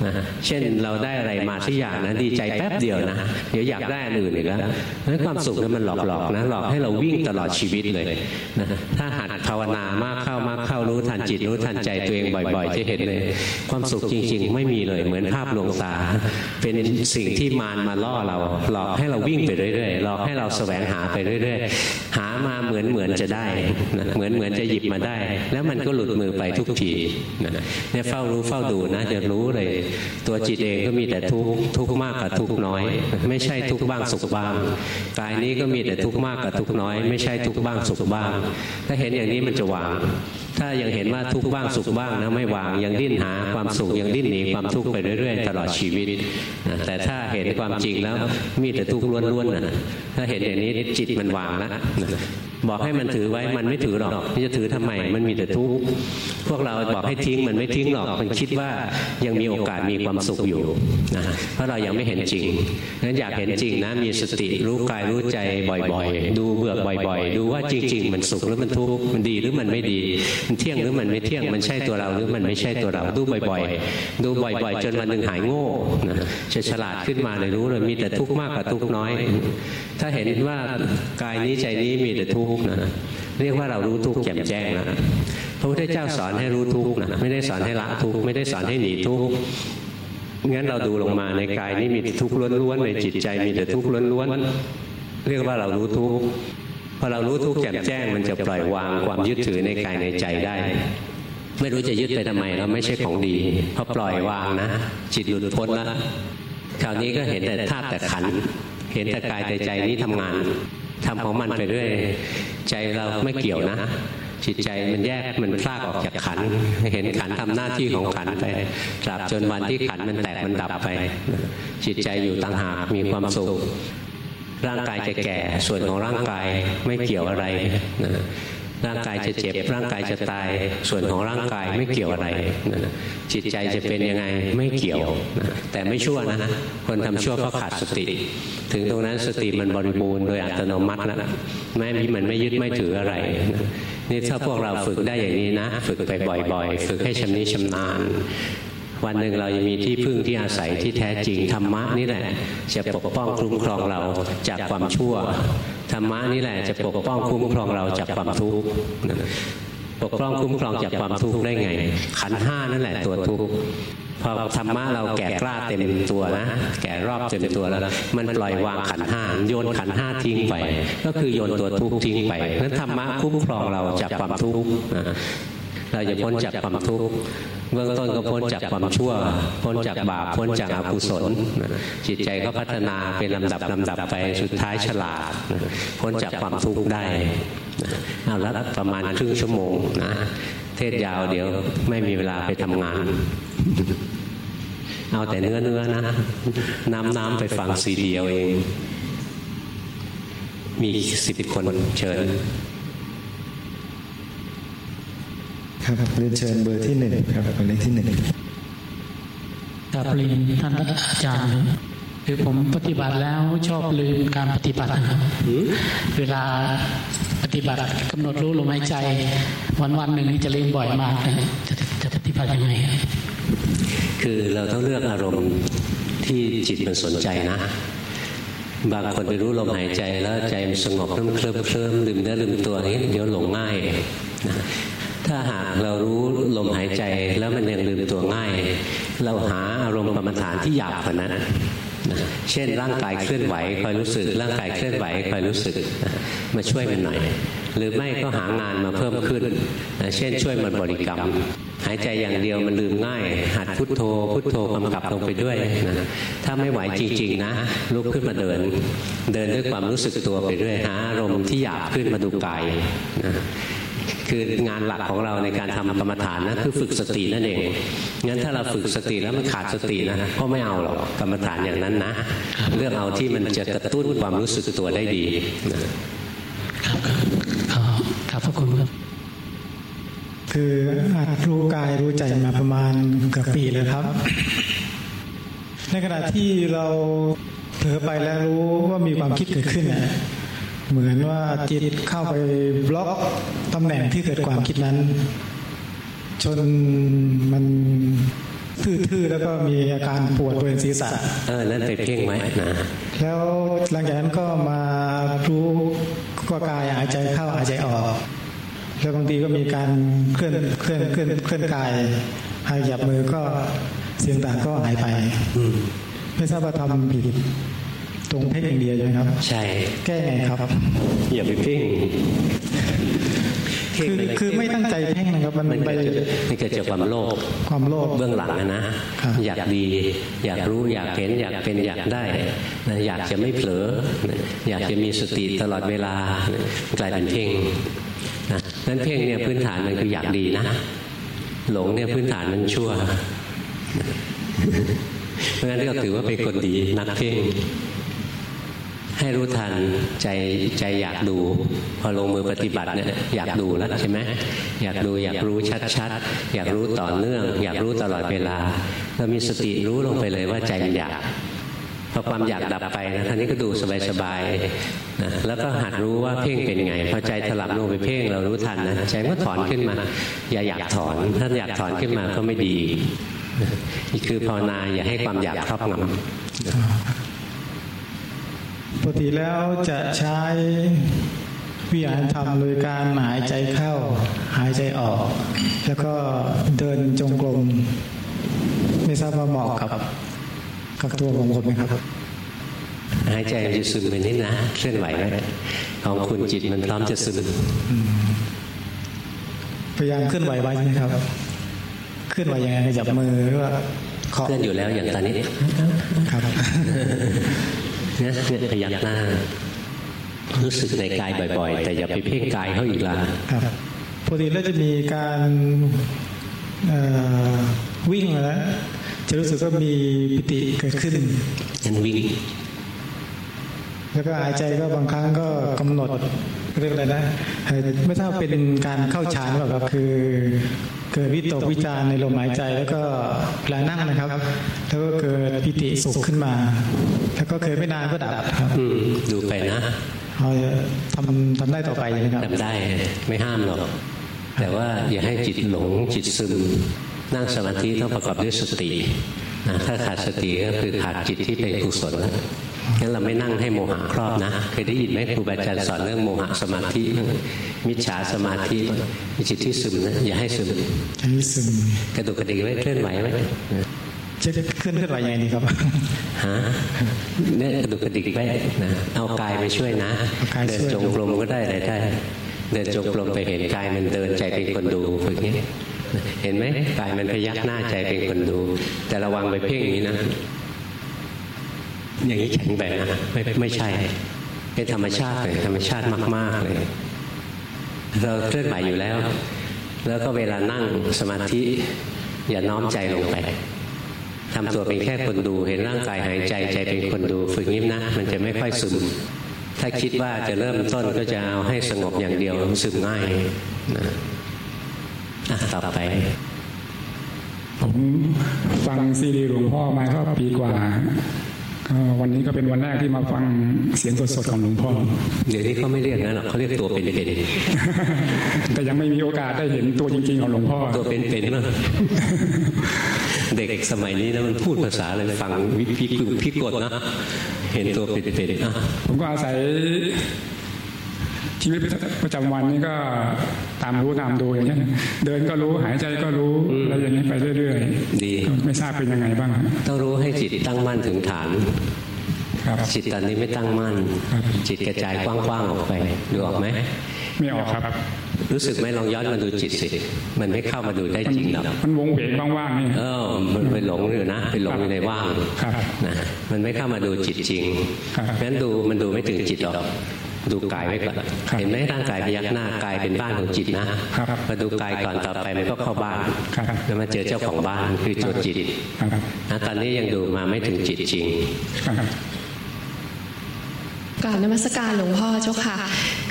นะเช่นเราได้อะไรมาสักอย่างนะดีใจแป๊บเดียวนะเดี๋ยวอยากได้อันอื่นอีกแล้วนั้นความสุขนั้นมันหลอกๆนะหลอกให้เราวิ่งตลอดชีวิตเลยนะถ้าหัดภาวนามากเข้ามากเข้ารู้ทันจิตรู้ทันใจตัวเองบ่อย ๆ จะเห็นเลย ความสุขจริง ๆ ไม่มีเลยเหมือนภาพลวงตา เป็นสิ่งที่มารมาล่อเราหลอกให้เราวิ่งไปเรื่อยๆหลอกให้เราแสวงหาไปเรื่อย ๆ หามาเหมือนเหมือนจะได้เหมือนเหมือนจะหยิบมาได้แล้วมันก็หลุดมือไปทุกทีเนี่ยเฝ้ารู้เฝ้าดูนะจะรู้เลย ตัวจิตเองก็มีแต่ทุกข์ทุกข์มากกับทุกข์น้อย ไม่ใช่ทุกข์บ้างสุขบ้างกายนี้ก็มีแต่ทุกข์มากกับทุกข์น้อย ไม่ใช่ทุกข์บ้างสุขบ้าง ถ้าเห็นอย่างนี้มันจะวาง ถ้ายังเห็นว่าทุกข์บ้างสุขบ้างนะไม่วางยังดิ้นหาความสุขยังดิ้นหนีความทุกข์ไปเรื่อยๆ ตลอดชีวิตแต่ถ้าเห็นความจริงแล้วมีแต่ทุกข์ล้วนๆนะถ้าเห็นอย่างนี้จิตมันวางแล้วนะ บอกให้มันถือไว้มันไม่ถือหรอกมันจะถือทำไมมันมีแต่ทุกข์พวกเราบอกให้ทิ้งมันไม่ทิ้งหรอกมันคิดว่ายังมีโอกาสมีความสุขอยู่นะเพราะเรายังไม่เห็นจริงนั้นอยากเห็นจริงนะมีสติรู้กายรู้ใจบ่อยๆ ดูเบื่อบ่อย ๆ ดูว่าจริง ๆ มันสุขหรือมันทุกข์มันดีหรือมันไม่ดีมันเที่ยงหรือมันไม่เที่ยงมันใช่ตัวเราหรือมันไม่ใช่ตัวเราดูบ่อยๆ ดูบ่อย ๆ จนวันหนึ่งหายโง่นะจะฉลาดขึ้นมาเลยรู้เลยมีแต่ทุกข์มากกับทุกข์น้อย ถ้าเห็นว่ากายนี้ใจนี้มีแต่ทุกข์นะเรียกว่าเรารู้ทุกข์แจ่มแจ้งแล้วพระพุทธเจ้าสอนให้รู้ทุกข์นะไม่ได้สอนให้ละทุกข์ไม่ได้สอนให้หนีทุกข์งั้นเราดูลงมาในกายนี้มีทุกข์ล้วนๆในจิตใจมีแต่ทุกข์ล้วนๆเรียกว่าเรารู้ทุกข์พอเรารู้ทุกข์แจ่มแจ้ง มันจะปล่อยวางความยึดถือในกายในใจได้ ไม่รู้จะยึดไปทำไมเราไม่ใช่ของดีพอปล่อยวางนะจิตหลุดพ้นแล้วคราวนี้ก็เห็นแต่ธาตุแต่ขันเห็นแต่กายแต่ใจนี้ทำงาน ทำของมันไปเรื่อยใจเราไม่เกี่ยวนะจิตใจมันแยกมันพลากออกจากขัน เห็นขันทำหน้าที่ของขันไปตราบจนวันที่ขันมันแตกมันดับไป จิตใจอยู่ต่างหากมีความสุขร่างกายจะแก่ส่วนของร่างกายไม่เกี่ยวอะไร ร่างกายจะเจ็บ ร่างกายจะตาย ส่วนของร่างกายไม่เกี่ยวอะไร จิตใจจะเป็นยังไงไม่เกี่ยว แต่ไม่ชั่วนะ คนทำชั่วเพราขาดสติ ถึงตรงนั้นสติมันบริบูรณ์โดยอัตโนมัตินะแม้มีมันไม่ยึดไม่ถืออะไรนะนี่ถ้าพวกเราฝึกได้อย่างนี้นะ ฝึกไปบ่อย ๆ ฝึกให้ชำนิชำนาญ วันหนึ่งเราจะมีที่พึ่งที่อาศัยที่แท้จริงธรรมะนี่แหละ จะปกป้องคุ้มครองเราจากความชั่วธรรมะนี่แหละจะปกป้องคุ้มครองเราจากความทุกข์ปกป้องคุ้มครองจากความทุกข์ได้ไง ขันห้านั่นแหละตัวทุกข์พอธรรมะเราแก่กล้าเต็มตัวนะ แก่รอบเต็มตัวแล้ว มันปล่อยวางขันห้าโยนขันห้าทิ้งไป ก็คือโยนตัวทุกข์ทิ้งไปนั้นธรรมะคุ้มครองเราจากความทุกข์ เราจะพ้นจากความทุกข์เบื้องต้นก็พ้นจากความชั่ว พ้นจากบาปพ้นจากอกุศล จิตใจก็พัฒนาเป็นลำดับลำดับไปสุดท้ายฉลาด พ้นจากความทุกข์ได้เอาละประมาณครึ่งชั่วโมงนะเทศยาวเดี๋ยวไม่มีเวลาไปทำงาน เอาแต่เนื้อเนื้อนะ น้ำน้ำไปฟังซีดีเอาเอง มีสิบคนเชิญ ครับเรียนเชิญเบอร์ที่หนึ่งครับหมายเลขที่หนึ่งกราบเรียนท่านอาจารย์คือผมปฏิบัติแล้วชอบลืมการปฏิบัตินะครับเวลาปฏิบัติกำหนดรู้ลมหายใจ วันวันๆหนึ่งนี่จะลืมบ่อยมากนะจะจะปฏิบัติยังไงครับคือเราต้องเลือกอารมณ์ที่จิตมันสนใจนะ บางคนไปรู้ลมหายใจแล้วใจมันสงบเคลิ้มเคลิ้มเคลิ้มลืมเนื้อลืมตัวนี้เดี๋ยวหลงง่ายนะ ถ้าหากเรารู้ลมหายใจแล้วมันยังลืมตัวง่าย เราหาอารมณ์กรรมฐานที่หยาบกว่านั้นเช่นร่างกายเคลื่อนไหวคอยรู้สึก ร่างกายเคลื่อนไหวคอยรู้สึกมาช่วยมันหน่อย หรือไม่ก็หางานมาเพิ่มขึ้น เช่นช่วยมันบริกรรม หายใจอย่างเดียวมันลืมง่าย หัดพุทโธ พุทโธกำกับลงไปด้วยนะถ้าไม่ไหวจริง ๆ นะลุกขึ้นมาเดิน เดินด้วยความรู้สึกตัวไปด้วยหาอารมณ์ที่อยากขึ้นมาดูกายนะ คืองานหลักของเราในการทำกรรมฐานนะคือฝึกสตินั่นเองงั้นถ้าเราฝึกสติแล้วมันขาดสตินะก็ไม่เอาหรอกกรรมฐานอย่างนั้นนะเรื่องเอาที่มันจะกระตุ้นความรู้สึกตัวได้ดีนะครับครับขอบคุณครับคืออาจรู้กายรู้ใจมาประมาณเกือบปีแล้วครับ ในขณะที่เราเผลอไปแล้วรู้ว่ามีความคิดเกิดขึ้นนะ เหมือนว่าจิตเข้าไปบล็อกตำแหน่งที่เกิดความคิดนั้น จนมันทื่อๆแล้วก็มีอาการปวดบริเวณศีรษะเออนั่นไปเพ่งไว้นะแล้วหลังจากนั้นก็มารู้ว่ากายหายใจเข้าหายใจออก แล้วบางทีก็มีการเคลื่อนเคลื่อนเคลื่อนเคลื่อนกายหายหยับมือก็เสียงต่างก็หายไปอืมไม่ทราบว่าทำผิด ตรงเพ่งอย่างเดียวใช่ไหมครับ ใช่ แก้ไงครับอย่าไปเพ่งเพ่งคือไปเลยคือไม่ตั้งใจเพ่งนะครับมันมันไปเกิดมันเกิดจากความโลภความโลภเบื้องหลังอะนะครับอยากดี อยากรู้อยากเห็นอยากเป็นอยากได้นะอยากจะไม่เผลอนะอยากจะมีสติตลอดเวลานะกลายเป็นเพ่งนะนั้นเพ่งเนี่ยพื้นฐานมันคืออยากดีนะ หลงเนี่ยพื้นฐานมันชั่วเพราะฉะนั้นก็ถือว่าเป็นคนดีนักเพ่ง ให้รู้ทันใจใจอยากดู พอลงมือปฏิบัติเนี่ยอยากดูแล้วใช่ไหมอยากดูอยากรู้ชัดๆอยากรู้ต่อเนื่อง อยากรู้ตลอดเวลาเรามีสติรู้ลงไปเลยว่าใจมันอยากพอความอยากดับไปนะท่านี้ก็ดูสบายๆนะแล้วก็หัดรู้ว่าเพ่งเป็นไงพอใจถลับลงไปเพ่งเรารู้ทันนะใจก็ถอนขึ้นมา อย่าอยากถอนถ้าอยากถอนขึ้นมาก็ไม่ดีนี่คือภาวนาอย่าให้ความอยากครอบงำ ปกติแล้วจะใช้วิหารธรรมโดยการหายใจเข้า หายใจออก แล้วก็เดินจงกรมไม่ทราบว่าเหมาะกับกับตัวของผมไหมครับ หายใจมันจะซึมไปนิดนะเคลื่อนไหวไว้ของคุณจิตมันพร้อมจะซึมพยายามเคลื่อนไหวไว้ใช่ไหมครับ เคลื่อนไหวยังไงขยับมือหรือว่าเคาะเคลื่อนอยู่แล้วอย่างตอนนี้ครับ เนี่ยเนี่ยขยับหน้า รู้สึกในกายบ่อย ๆ แต่อย่าไปเพ่งกายเขาอีกละครับปกติแล้วจะมีการเอ่อวิ่งแล้วจะรู้สึกว่ามีปิติเกิดขึ้นงั้นวิ่งแล้วก็หายใจก็บางครั้งก็กำหนดเรียกอะไรนะเอ่อไม่ทราบเป็นการเข้าฌานหรือเปล่าครับคือ เกิดวิตกวิจารณ์ในลมหายใจ แล้วก็เวลานั่งนะครับ แล้วก็เกิดปิติสุขขึ้นมา แล้วก็เคยไม่นานก็ดับครับอืมดูไปนะเราจะทำทำได้ต่อไปนะครับทำได้ไม่ห้ามหรอกแต่ว่าอย่าให้จิตหลงจิตซึมนั่งสมาธิต้องประกอบด้วยสตินะถ้าขาดสติก็คือขาดจิตที่เป็นกุศลแล้ว งั้นเราไม่นั่งให้โมหะครอบนะเคยได้ยินไหมครูบาอาจารย์สอนเรื่องโมหะสมาธิ มิจฉาสมาธิมีจิตที่ซึมนะอย่าให้ซึมใช้ซึมกระดุกกระดิกไว้เคลื่อนไหวไว้จะเคลื่อนเคลื่อนไหวยังไงดีครับฮะเนี่ยกระดุกกระดิกไว้นะเอากายไปช่วยนะเอากายช่วยเดินจงกรมก็ได้อะไรได้เดินจงกรมไปเห็นกายมันเดินใจเป็นคนดูฝึกนี้เห็นไหมกายมันพยักหน้าใจเป็นคนดู แต่ระวังไปเพ่งอย่างนี้นะ อย่างนี้แข็งแบบนะไม่ไม่ใช่ เป็นธรรมชาติเลยธรรมชาติมาก ๆ เลย เราเคลื่อนไหวอยู่แล้ว แล้วก็เวลานั่งสมาธิ อย่าน้อมใจลงไปทำตัวเป็นแค่คนดู เห็นร่างกายหายใจใจเป็นคนดู ฝึกนิ้มนะมันจะไม่ค่อยซึมถ้าคิดว่าจะเริ่มต้นก็จะเอาให้สงบอย่างเดียวซึมง่ายนะอะต่อไป ผมฟังซีดีหลวงพ่อมาก็ปีกว่าก็ วันนี้ก็เป็นวันแรกที่มาฟังเสียงสดๆของหลวงพ่อ เดี๋ยวนี้เขาไม่เรียกนั้นหรอกเขาเรียกตัวเป็นแต่ยังไม่มีโอกาสได้เห็นตัวจริงๆของหลวงพ่อๆตัวเป็นๆเนอะเด็กสมัยนี้นะมันพูดภาษาอะไรฟังวิพิกพิกดนะ เห็นตัวเป็นๆอะผมก็อาศัย ชีวิตประจำวันนี่ก็ตามรู้ตามดูอย่างนี้ยเดินก็รู้หายใจก็รู้อะไรอย่างนี้ไปเรื่อยดีๆก็ไม่ทราบเป็นยังไงบ้างครับต้องรู้ให้จิตตั้งมั่นถึงฐานครับจิตตอนนี้ไม่ตั้งมั่นครับจิตกระจายกว้างๆออกไปดูออกไหมไม่ออกครับ รู้สึกไหมลองย้อนมาดูจิตสิมันไม่เข้ามาดูได้มันจริงหรอกมันวงเวงว่างๆนี่เออมันไปหลงอยู่นะไปหลงอยู่ในว่างครับนะมันไม่เข้ามาดูจิตจริงครับงั้นดูมันดูไม่ถึงจิตหรอก ดูกายไว้ก่อนครับเห็นไหมร่างกายพยักหน้ากายเป็นบ้านของจิตนะครับมาดูกายก่อนต่อไปมันก็เข้าบ้านครับแล้วมาเจอเจ้าของบ้านคือตัวจิตครับนะตอนนี้ยังดูมาไม่ถึงจิตจริงครับกราบนมัสการหลวงพ่อเจ้าค่ะ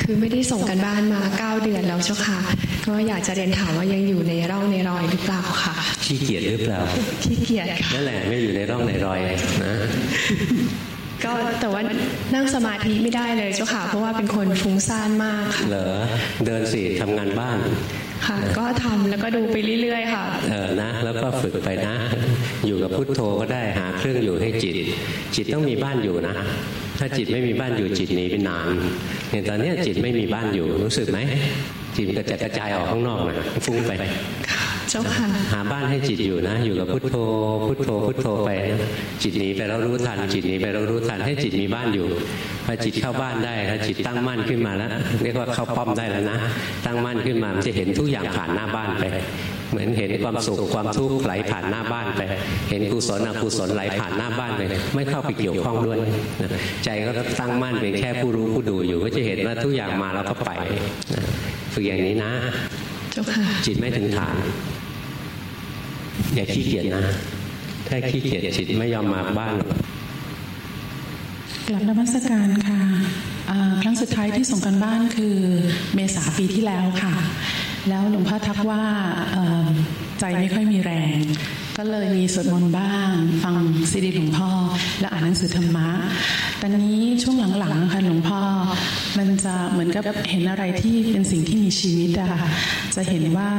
คือไม่ได้ส่งกันบ้านมาเก้าเดือนแล้วเจ้าค่ะ ก็อยากจะเรียนถามว่ายังอยู่ในร่องในรอยหรือเปล่าค่ะขี้เกียจหรือเปล่าขี้เกียจค่ะนั่นแหละไม่อยู่ในร่องในรอยนะ ก็แต่ว่านั่งสมาธิไม่ได้เลยเจ้าค่ะ เพราะว่าเป็นคนฟุ้งซ่านมากค่ะเหรอเดินสิทำงานบ้านค่ะ ก็ทำแล้วก็ดูไปเรื่อยๆค่ะ เออนะ แล้วก็ฝึกไปนะ อยู่กับพุทโธก็ได้หาเครื่องอยู่ให้จิต จิตต้องมีบ้านอยู่นะ ถ้าจิตไม่มีบ้านอยู่จิตหนีไปนานอย่างตอนเนี้ยจิตไม่มีบ้านอยู่รู้สึกไหมจิตมันกระจัดกระจายออกข้างนอกนะฟุ้งไป เจ้าค่ะ หาบ้านให้จิตอยู่นะ อยู่กับพุทโธ พุทโธ พุทโธไปนะจิตหนีไปแล้วรู้ทัน จิตหนีไปแล้วรู้ทัน ให้จิตมีบ้านอยู่ พอจิตเข้าบ้านได้ถ้าจิตตั้งมั่นขึ้นมาแล้วเรียกว่าเข้าป้อมได้แล้วนะ ตั้งมั่นขึ้นมา มันจะเห็นทุกอย่างผ่านหน้าบ้านไปเหมือนเห็นความสุขความทุกข์ไหลผ่านหน้าบ้านไป เห็นกุศลอกุศลไหลผ่านหน้าบ้านไปไม่เข้าไปเกี่ยวข้องด้วยนะใจก็ตั้งมั่นเป็นแค่ผู้รู้ผู้ดูอยู่ ก็จะเห็นว่าทุกอย่างมาแล้วก็ไปนะฝึกอย่างนี้นะ เจ้าค่ะจิตไม่ถึงฐาน อย่าขี้เกียจนะ ถ้าขี้เกียจจิตไม่ยอมมาบ้านหรอกลับนมัสการค่ะครั้งสุดท้ายที่ส่งกันบ้านคือเมษาปีที่แล้วค่ะ แล้วหลวงพ่อทักว่าใจไม่ค่อยมีแรง ก็เลยมีสวดมนต์บ้าง ฟังซีดีหลวงพ่อ และอ่านหนังสือธรรมะตอนนี้ช่วงหลังๆค่ะหลวงพ่อ มันจะเหมือนกับเห็นอะไรที่เป็นสิ่งที่มีชีวิตอะค่ะจะเห็นว่า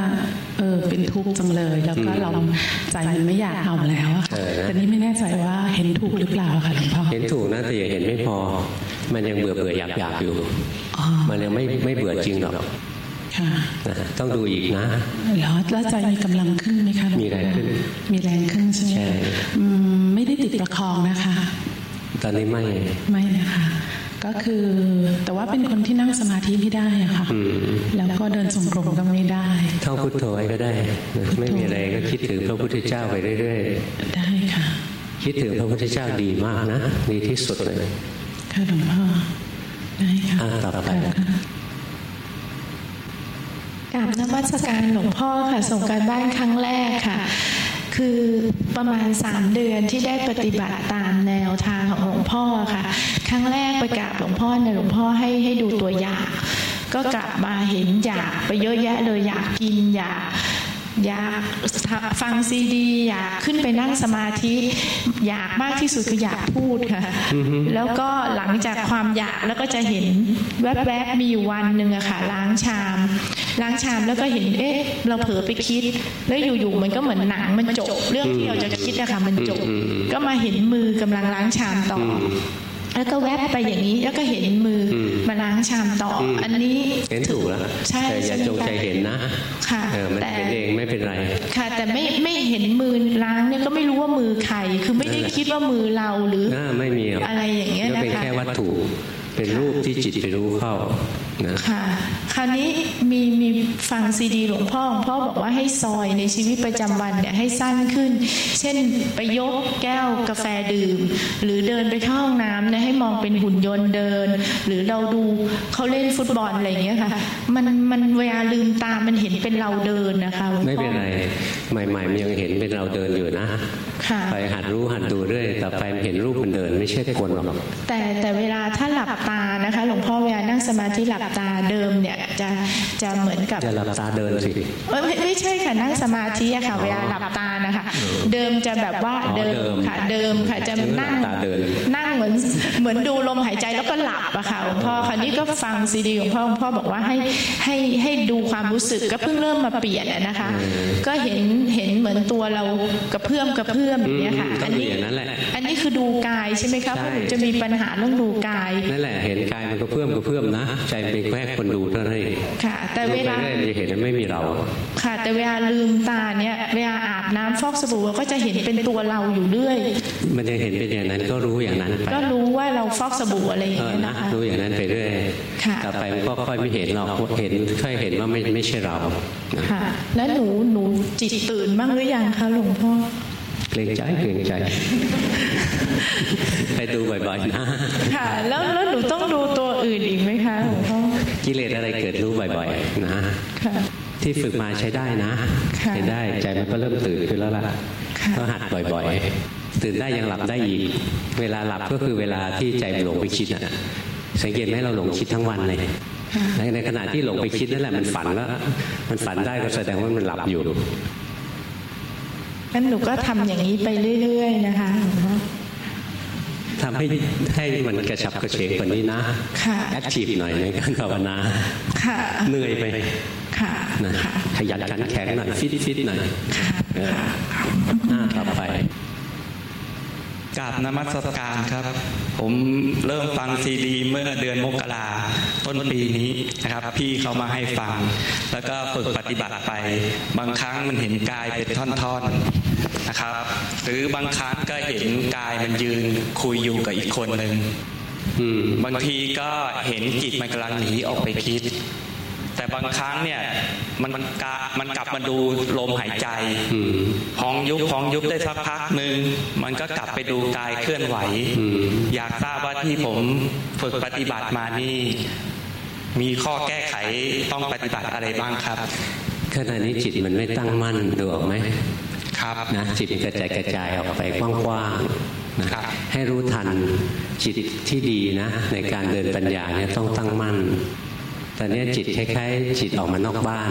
เออเป็นทุกข์จังเลย แล้วก็เราใจมันไม่อยากเอาแล้วอะค่ะแต่นี้ไม่แน่ใจว่าเห็นถูกหรือเปล่าค่ะหลวงพ่อเห็นถูกนะแต่อย่าเห็นไม่พอ มันยังเบื่อเบื่ออยากอยากอยู่อ๋อมันยังไม่ไม่เบื่อจริงหรอกค่ะนะ ต้องดูอีกนะแล้วแล้วใจมีกำลังขึ้นไหมคะมีแรงขึ้นมีแรงขึ้นใช่ไหมใช่อืมไม่ได้ติดประคองนะคะ ตอนนี้ไม่ไม่นะคะ ก็คือแต่ว่าเป็นคนที่นั่งสมาธิไม่ได้อะค่ะอืมแล้วก็เดินสงกรมก็ไม่ได้ท่องพุทโธไว้ก็ได้นะไม่มีอะไรก็คิดถึงพระพุทธเจ้าไปเรื่อยได้ค่ะๆคิดถึงพระพุทธเจ้าดีมากนะดีที่สุดเลยค่ะหลวงพ่อได้ค่ะอ่าต่อไปค่ะ กราบนมัสการหลวงพ่อค่ะ ส่งการบ้านครั้งแรกค่ะ คือประมาณสามเดือนที่ได้ปฏิบัติตามแนวทางของหลวงพ่อค่ะ ครั้งแรกไปกราบหลวงพ่อเนี่ยหลวงพ่อให้ให้ดูตัวอย่าง ก็กลับมาเห็นอยากไปเยอะแยะเลยอยากกินอยากอยากฟังซีดี อยากขึ้นไปนั่งสมาธิ อยากมากที่สุดคืออยากพูดค่ะ แล้วก็หลังจากความอยากแล้วก็จะเห็นแวบๆมีอยู่วันหนึ่งอะค่ะ ล้างชาม ล้างชามแล้วก็เห็นเอ๊ะ เราเผลอไปคิด แล้วอยู่ๆมันก็เหมือนหนังมันจบ เรื่องที่เราจะคิดอะค่ะมันจบ ก็มาเห็นมือกำลังล้างชามต่ออแล้วก็แวบไปอย่างนี้แล้วก็เห็นมืออมมาล้างชามต่อออันนี้เห็นถูกแล้วใช่แต่อย่าใช่จงใจเห็นนะ ค่ะเออมันแต่เห็นเองไม่เป็นไร ค่ะ แต่ไม่ไม่เห็นมือล้างเนี่ยก็ไม่รู้ว่ามือใครคือไม่ได้คิดว่ามือเราหรือน่าไม่มีหรอกอะไรอย่างเงี้ยก็นะเป็นคะแค่วัตถุเป็นรูปที่จิตไปรู้เข้า นะค่ะคราวนี้มีมีฟังซีดีหลวงพ่อหลวงพ่อบอกว่าให้ซอยในชีวิตประจำวันเนี่ยให้สั้นขึ้น เช่นไปยกแก้วกาแฟดื่ม หรือเดินไปเข้าห้องน้ำเนี่ยให้มองเป็นหุ่นยนต์เดิน หรือเราดูเขาเล่นฟุตบอลอะไรอย่างเงี้ยค่ะ มันมันเวลาลืมตามันเห็นเป็นเราเดินนะคะหลวงพ่อไม่เป็นไรใหม่ๆมันยังเห็นเป็นเราเดินอยู่นะ ค่ะไปหัดรู้หัดดูเรื่อยต่อไปมันเห็นรูปมันเดิน ไม่ใช่คนหรอกแต่แต่เวลาถ้าหลับตานะคะ หลวงพ่อเวลานั่งสมาธิหลับตาเดิมเนี่ยจะจะเหมือนกับจะหลับตาเดินสิเอ้ยไม่ไม่ใช่ค่ะนั่งสมาธิอะค่ะ เวลาหลับตานะคะ เดิมจะแบบว่าอ๋อเดิเดิมมค่ะ เดิมค่ะจะนั่งหลับตาเดินนั่งเห มือนมือนเหมือนดูลมหายใจแล้วก็หลับอะค่ะหลวงพ่อคราวนี้ก็ฟังซีดีหลวงพ่อหลวงพ่อบอกว่าให้ให้ให้ดูความรู้สึกก็เพิ่งเริ่มมาเปลี่ยนอะนะคะ ก็เห็นเห็นเหมือนตัวเรากระเพื่อมกระเพื่อมอย่างเงี้ยค่ะก็อันดูนี้อย่างนั้นแหละอันนี้คือดูกายใช่ไหมคะเพราะหนูจะมีปัญหาเรื่องดูกายนั่นแหละเห็นกายมันก็เพื่อมก็เพื่อมนะใจเป็นแค่คนดูเท่านั้นเองค่ะ แต่ดูเวไปลาเรื่อยมันจะเห็นว่าไม่มีเรา ค่ะ แต่เวลาลืมตาเนี่ยเวลาอาบน้ำฟอกสบู่ก็จะเห็นเป็นตัวเราอยู่เรื่อย มันยังเห็นเป็นอย่างนั้นก็รู้อย่างนั้นไปก็รู้ว่าเราฟอกสบู่อะไรอย่างเออเงี้ยนะนะคะรู้อย่างนั้นไปเรื่อยค่ะต่อไปมันก็ค่อยไม่เห็นหรอกเห็นค่อยเห็นว่าไม่ไม่ใช่เรานะค่ะแล้วหนูหนูจิตตื่นบ้างหรือยังคะหลวงพ่อเกรงใจเกรงใจไปดูบ่อยๆนะค่ะ แล้วแล้วหนูต้องดูตัวอื่นอีกไหมคะหลวงพ่อกิเลสอะไรเกิดรู้บ่อยๆนะค่ะที่ฝึกมาใช้ได้นะค่ะใช้ได้ใจมันก็เริ่มตื่นขึ้นแล้วล่ะค่ะก็หัดบ่อยๆ ตื่นได้ยังหลับได้อีก เวลาหลับก็คือเวลาที่ใจมันหลงไปคิดอะสังเกตไหมเราหลงคิดทั้งวันเลยในในขณะที่หลงไปคิดนั่นแหละมันฝันแล้ว มันฝันได้ก็แสดงว่ามันหลับอยู่งั้นหนูก็ทำอย่างนี้ไปเรื่อย ๆ นะคะหลวงพ่อทำให้ให้มันกระฉับกระเฉงกว่านี้นะค่ะแอคทีฟหน่อยในการภาวนาค่ะเหนื่อยไปค่ะนะค่ะขยันขันแข็งหน่อยฟิตฟิตหน่อยค่ะเออหน้าต่อไป กราบนมัสการครับ ผมเริ่มฟังซีดีเมื่อเดือนมกราต้นปีนี้นะครับ พี่เขามาให้ฟัง แล้วก็ฝึกปฏิบัติไป บางครั้งมันเห็นกายเป็นท่อนๆนะครับ หรือบางครั้งก็เห็นกายมันยืนคุยอยู่กับอีกคนหนึ่งอืมบางทีก็เห็นจิตมันกำลังหนีออกไปคิด แต่บางครั้งเนี่ยมันมันกะมันกลับมาดูลมหายใจอืมพองยุบพองยุบได้สักพักหนึ่งมันก็กลับไปดูกายเคลื่อนไหวอืมอยากทราบว่าที่ผมฝึกปฏิบัติมานี่มีข้อแก้ไขต้องปฏิบัติอะไรบ้างครับขณะนี้จิตมันไม่ตั้งมั่นดูออกไหมครับนะจิตมันกระจายกระจายออกไปกว้างๆนะครับให้รู้ทันจิตที่ดีนะ ในการเดินปัญญาเนี่ยต้องตั้งมั่น ตอนนี้จิตคล้ายๆ จิตออกมานอกบ้าน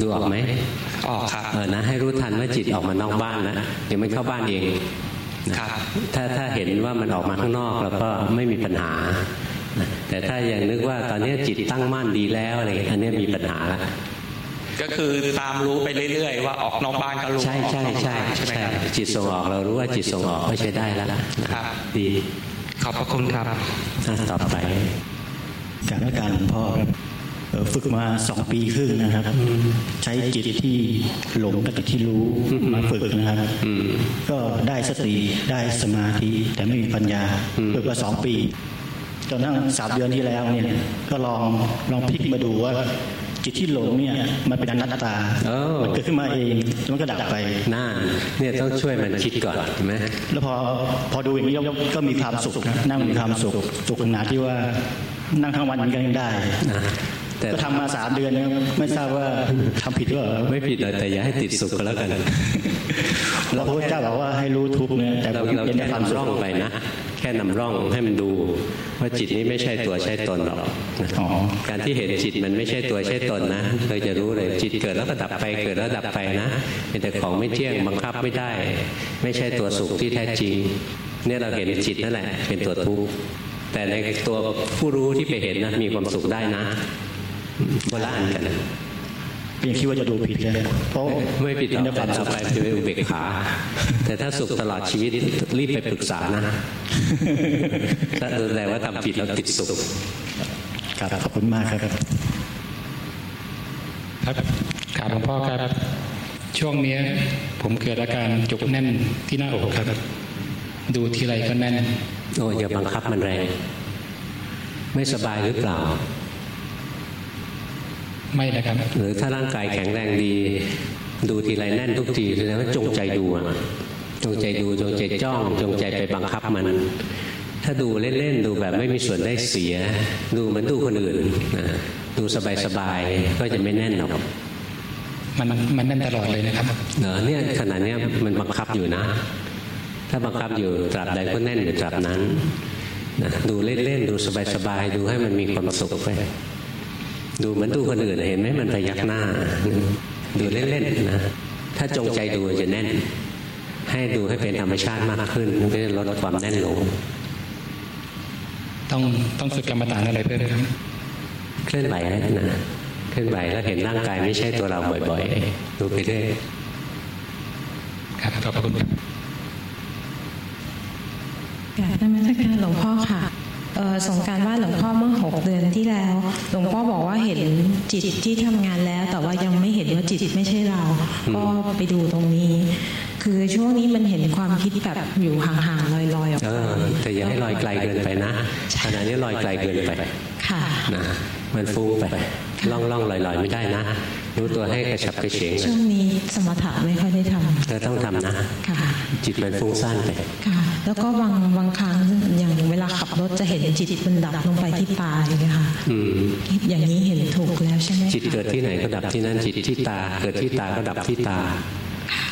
ดูออกไหมออกครับเออนะ ให้รู้ทันว่าจิตออกมานอกบ้านนะเดี๋ยวมันเข้าบ้านเองนะครับถ้าถ้าเห็นว่ามันออกมาข้างนอกแล้วก็ไม่มีปัญหานะแต่ถ้ายังนึกว่าตอนนี้จิตตั้งมั่นดีแล้วอะไรอย่างเงี้ยอันนี้มีปัญหาละก็คือตามรู้ไปเรื่อยๆ ว่าออกนอกบ้านก็รู้ใช่ใช่ใช่ใช่ไหมใช่ครับจิตส่งออกเรารู้ว่าจิตส่งออกก็ใช้ได้แล้วนะครับดีขอบพระคุณครับอะต่อไป การรัการหลวงพ่อครับเอ่อฝึกมาสองปีครึ่งนะครับ ใช้จิตที่หลงกับจิตที่รู้มาฝึกนะครับอืมก็ได้สติได้สมาธิแต่ไม่มีปัญญาอืมฝึกมาสองปีจนนั่งสามเดือนที่แล้วเนี่ย ก็ลองลองพลิกมาดูว่าจิตที่หลงเนี่ยมันเป็นอนัตตาเออมันเกิดขึ้นมาเองแล้วมันก็ดับไปน่าเนี่ยต้องช่วยมันคิดก่อนเห็นไหมแล้วพอพอดูอย่างนี้ก็ก็มีความสุขนะนั่งมีความสุขสุขขนาดที่ว่า นั่งทั้งวันมันก็ยังได้นะแต่ก็ทำมาสามเดือนนะครับไม่ทราบว่าทำผิดหรือเปล่าไม่ผิดเลยแต่อย่าให้ติดสุขก็แล้วกันแล้วพระพุทธเจ้าบอกว่าให้รู้ทุกข์เนี่ยแต่เราผมเราเป็นแค่แต่ความสุนำขร่องไปนะแค่นำร่องให้มันดูว่าจิตนี้ไม่ใช่ตัวใช่ตนหรอกนะอ๋อการที่เห็นจิตมันไม่ใช่ตัวใช่ตนนะเราจะรู้เลยจิตเกิดแล้วก็ดับไปเกิดแล้วดับไปนะเป็นแต่ของไม่เที่ยงบังคับไม่ได้ ไม่ใช่ตัวสุขที่แท้จริงเนี่ยเราเห็นจิตนั่นแหละเป็นตัวทุกข์ แต่ในตัวผู้รู้ที่ไปเห็นนะมีความสุขได้นะโบราณกันเพียงคิดว่าจะดูผิดเลยเพราะไม่ผิดหรอกในคแต่วามสุต่อขไปจะเป็นอุเบกขา แต่ถ้าสุขตลอดชีวิตรีบไปปรึกษานะถ้าแสดงว่าทำผิดแล้วติดสุขครับขอบคุณมากครับ ครับกราบหลวงพ่อครับ ช่วงเนี้ยผมเกิดอาการจุกแน่นที่หน้าอกครับ ดูทีไรก็แน่น โอ้อย่าบังคับมันแรง ไม่สบายหรือเปล่า ไม่นะครับ หรือถ้าร่างกายแข็งแรงดี ดูทีไรแน่นทุกทีแสดงว่าจงใจดูอะจงใจดูจงใจจ้อง จงใจไปบังคับมัน ถ้าดูเล่นๆดูแบบไม่มีส่วนได้เสีย ดูเหมือนดูคนอื่นนะดูสบายๆก็จะไม่แน่นหรอกมันมันแน่นตลอดเลยนะครับเออเนี่ยขณะเนี้ยมันบังคับอยู่นะ ถ้าบังคับอยู่ตราบใดก็แน่นอยู่ตราบนั้นนะดูเล่นๆดูสบายๆดูให้มันมีความสุขไปดูเหมือนดูคนอื่นเห็นไหมมันพยักหน้า ดูเล่นๆนะถ้าจงใจดูจะแน่น ให้ดูให้เป็นธรรมชาติมากขึ้นมันก็จะลดความแน่นลงต้องต้องฝึกกรรมฐานอะไรเพิ่มครับเคลื่อนไหวนะเคลื่อนไหวแล้วเห็นร่างกายไม่ใช่ตัวเราบ่อยๆดูไปเรื่อยครับขอบคุณครับก ราบนมัสการหลวงพ่อค่ะเอ่อสงกรารว่าหลวงพ่อเมื่อหกเดือนที่แล้ว หลวงพ่อบอกว่าเห็นจิตที่ทำงานแล้ว แต่ว่ายังไม่เห็นว่าจิตไม่ใช่เรา ก็ไปดูตรงนี้ คือช่วงนี้มันเห็นความคิดแบบอยู่ห่างๆลอยๆออกเอไปอแต่อย่าให้ลอยไกลเกินไปนะขณะนี้ลอยไกลเกินไป ค่ะนะมันฟุ้งไปล่องล่องลอยลอยไม่ได้นะ รู้ตัวให้กระฉับกระเฉงเลช่ยวงนี้สมถะไม่ค่อยได้ทเธอต้องทำนะำค่ะจิตมันฟุ้งซ่านไปค่ะ แล้วก็บางบางครั้งอย่างเวลาขับรถจะเห็นจิตมันดับลงไปที่ปลายอย่างเงี้ยค่ะอืมอย่างนี้เห็นถูกแล้วใช่ไหมคะจิตเกิดที่ไหนก็ดับที่นั่นจิตที่ตา เกิดที่ตาก็ดับที่ตา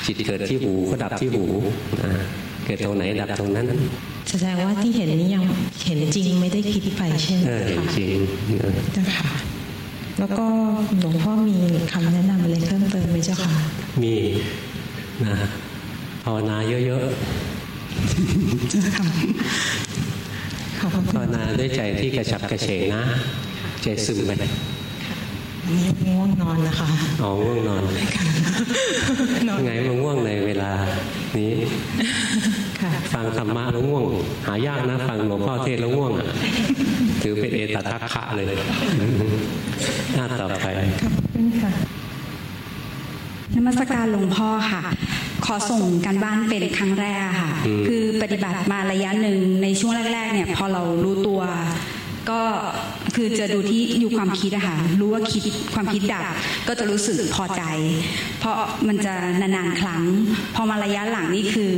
จิตเกิดที่หูก็ดับที่หูนะเกิดตรงไหนดับตรงนั้น แสดงว่าที่เห็นนี้ยังเห็นจริงไม่ได้คิดไปใช่ไหมเออเห็นคะจริงเจ้าค่ะ แล้วก็หลวงพ่อมีคำแนะนำอะไรเพิ่มเติมไหมเจ้าค่ะ มีนะภาวนาเยอะเจ้าค่ะขอบพระๆคุภาวณนาด้วยใจที่กระฉับกระเฉงนะ ใจซึมไปนี่ ง่วงนอนนะคะอ๋อง่วงนอนไงมันง่วงในเวลานี้ค่ะฟังธรรมะแล้วง่วง หายากนะ ฟังหลวงพ่อเทศแล้วง่วงอะถือเป็นเอตทัคคะเลยหน้าต่อไปขอบคุณค่ะนมัสการหลวงพ่อค่ะ ขอส่งการบ้านเป็นครั้งแรกค่ะอืมคือปฏิบัติมาระยะหนึ่งในช่วงแรก ๆ เนี่ย พอเรารู้ตัว ก็คือจะดูที่อยู่ความคิดอะค่ะรู้ว่าคิดความคิดดับก็จะรู้สึกพอใจ เพราะมันจะนานๆครั้ง พอมาระยะหลังนี่คือ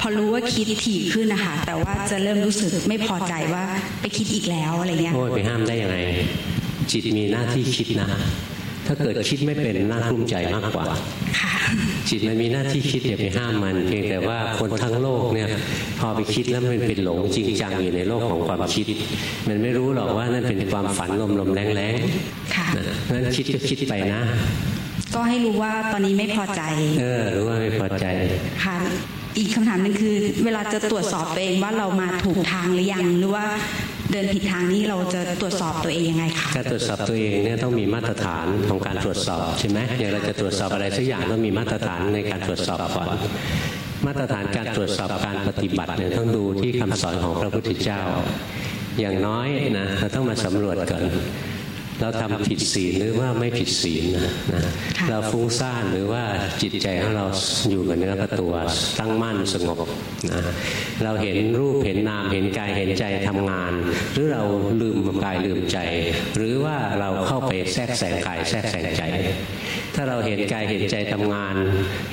พอรู้ว่าคิดถี่ขึ้นนะคะแต่ว่าจะเริ่มรู้สึกไม่พอใจว่าไปคิดอีกแล้วอะไรเงี้ยโอ้ยไปห้ามได้ยังไงจิตมีหน้าที่คิดนะ ถ้าเกิดคิดไม่เป็นน่ากลุ้มใจมากกว่าจิตมันมีหน้าที่คิดอย่าไปห้ามมัน เพียงแต่ว่าคนทั้งโลกเนี่ยพอไปคิดแล้วมันเป็นหลงจริงจังอยู่ในโลกของความคิด มันไม่รู้หรอกว่านั่นเป็นความฝันลมลมๆแรงแรงๆค่ะนะนั้นคิดก็คิดไปนะ ก็ให้รู้ว่าตอนนี้ไม่พอใจ เออรู้ว่าไม่พอใจค่ะอีกคำถามหนึงคือ เวลาจะตรวจสอบตัวเองว่าเรามาถูกทางหรือยังหรือว่า เดินผิดทางนี้เราจะตรวจสอบตัวเองยังไงคะการตรวจสอบตัวเองเนี่ยต้องมีมาตรฐานของการตรวจสอบใช่ไหมอย่างเราจะตรวจสอบอะไรสักอย่างต้องมีมาตรฐานในการตรวจสอบก่อนมาตรฐานการตรวจสอบการปฏิบัติเนี่ยต้องดูที่คำสอนของพระพุทธเจ้า อย่างน้อยนะเราต้องมาสำรวจก่อน เราทำผิดศีลหรือว่าไม่ผิดศีลนะนะเราฟุ้งซ่านหรือว่าจิตใจของเราอยู่กับเนื้อกับตัวตั้งมั่นสงบนะเราเห็นรูปเห็นนามเห็นกายเห็นใจทำงาน หรือเราลืมกายลืมใจ หรือว่าเราเข้าไปแทรกแซงกายแทรกแซงใจ ถ้าเราเห็นกายเห็นใจทำงาน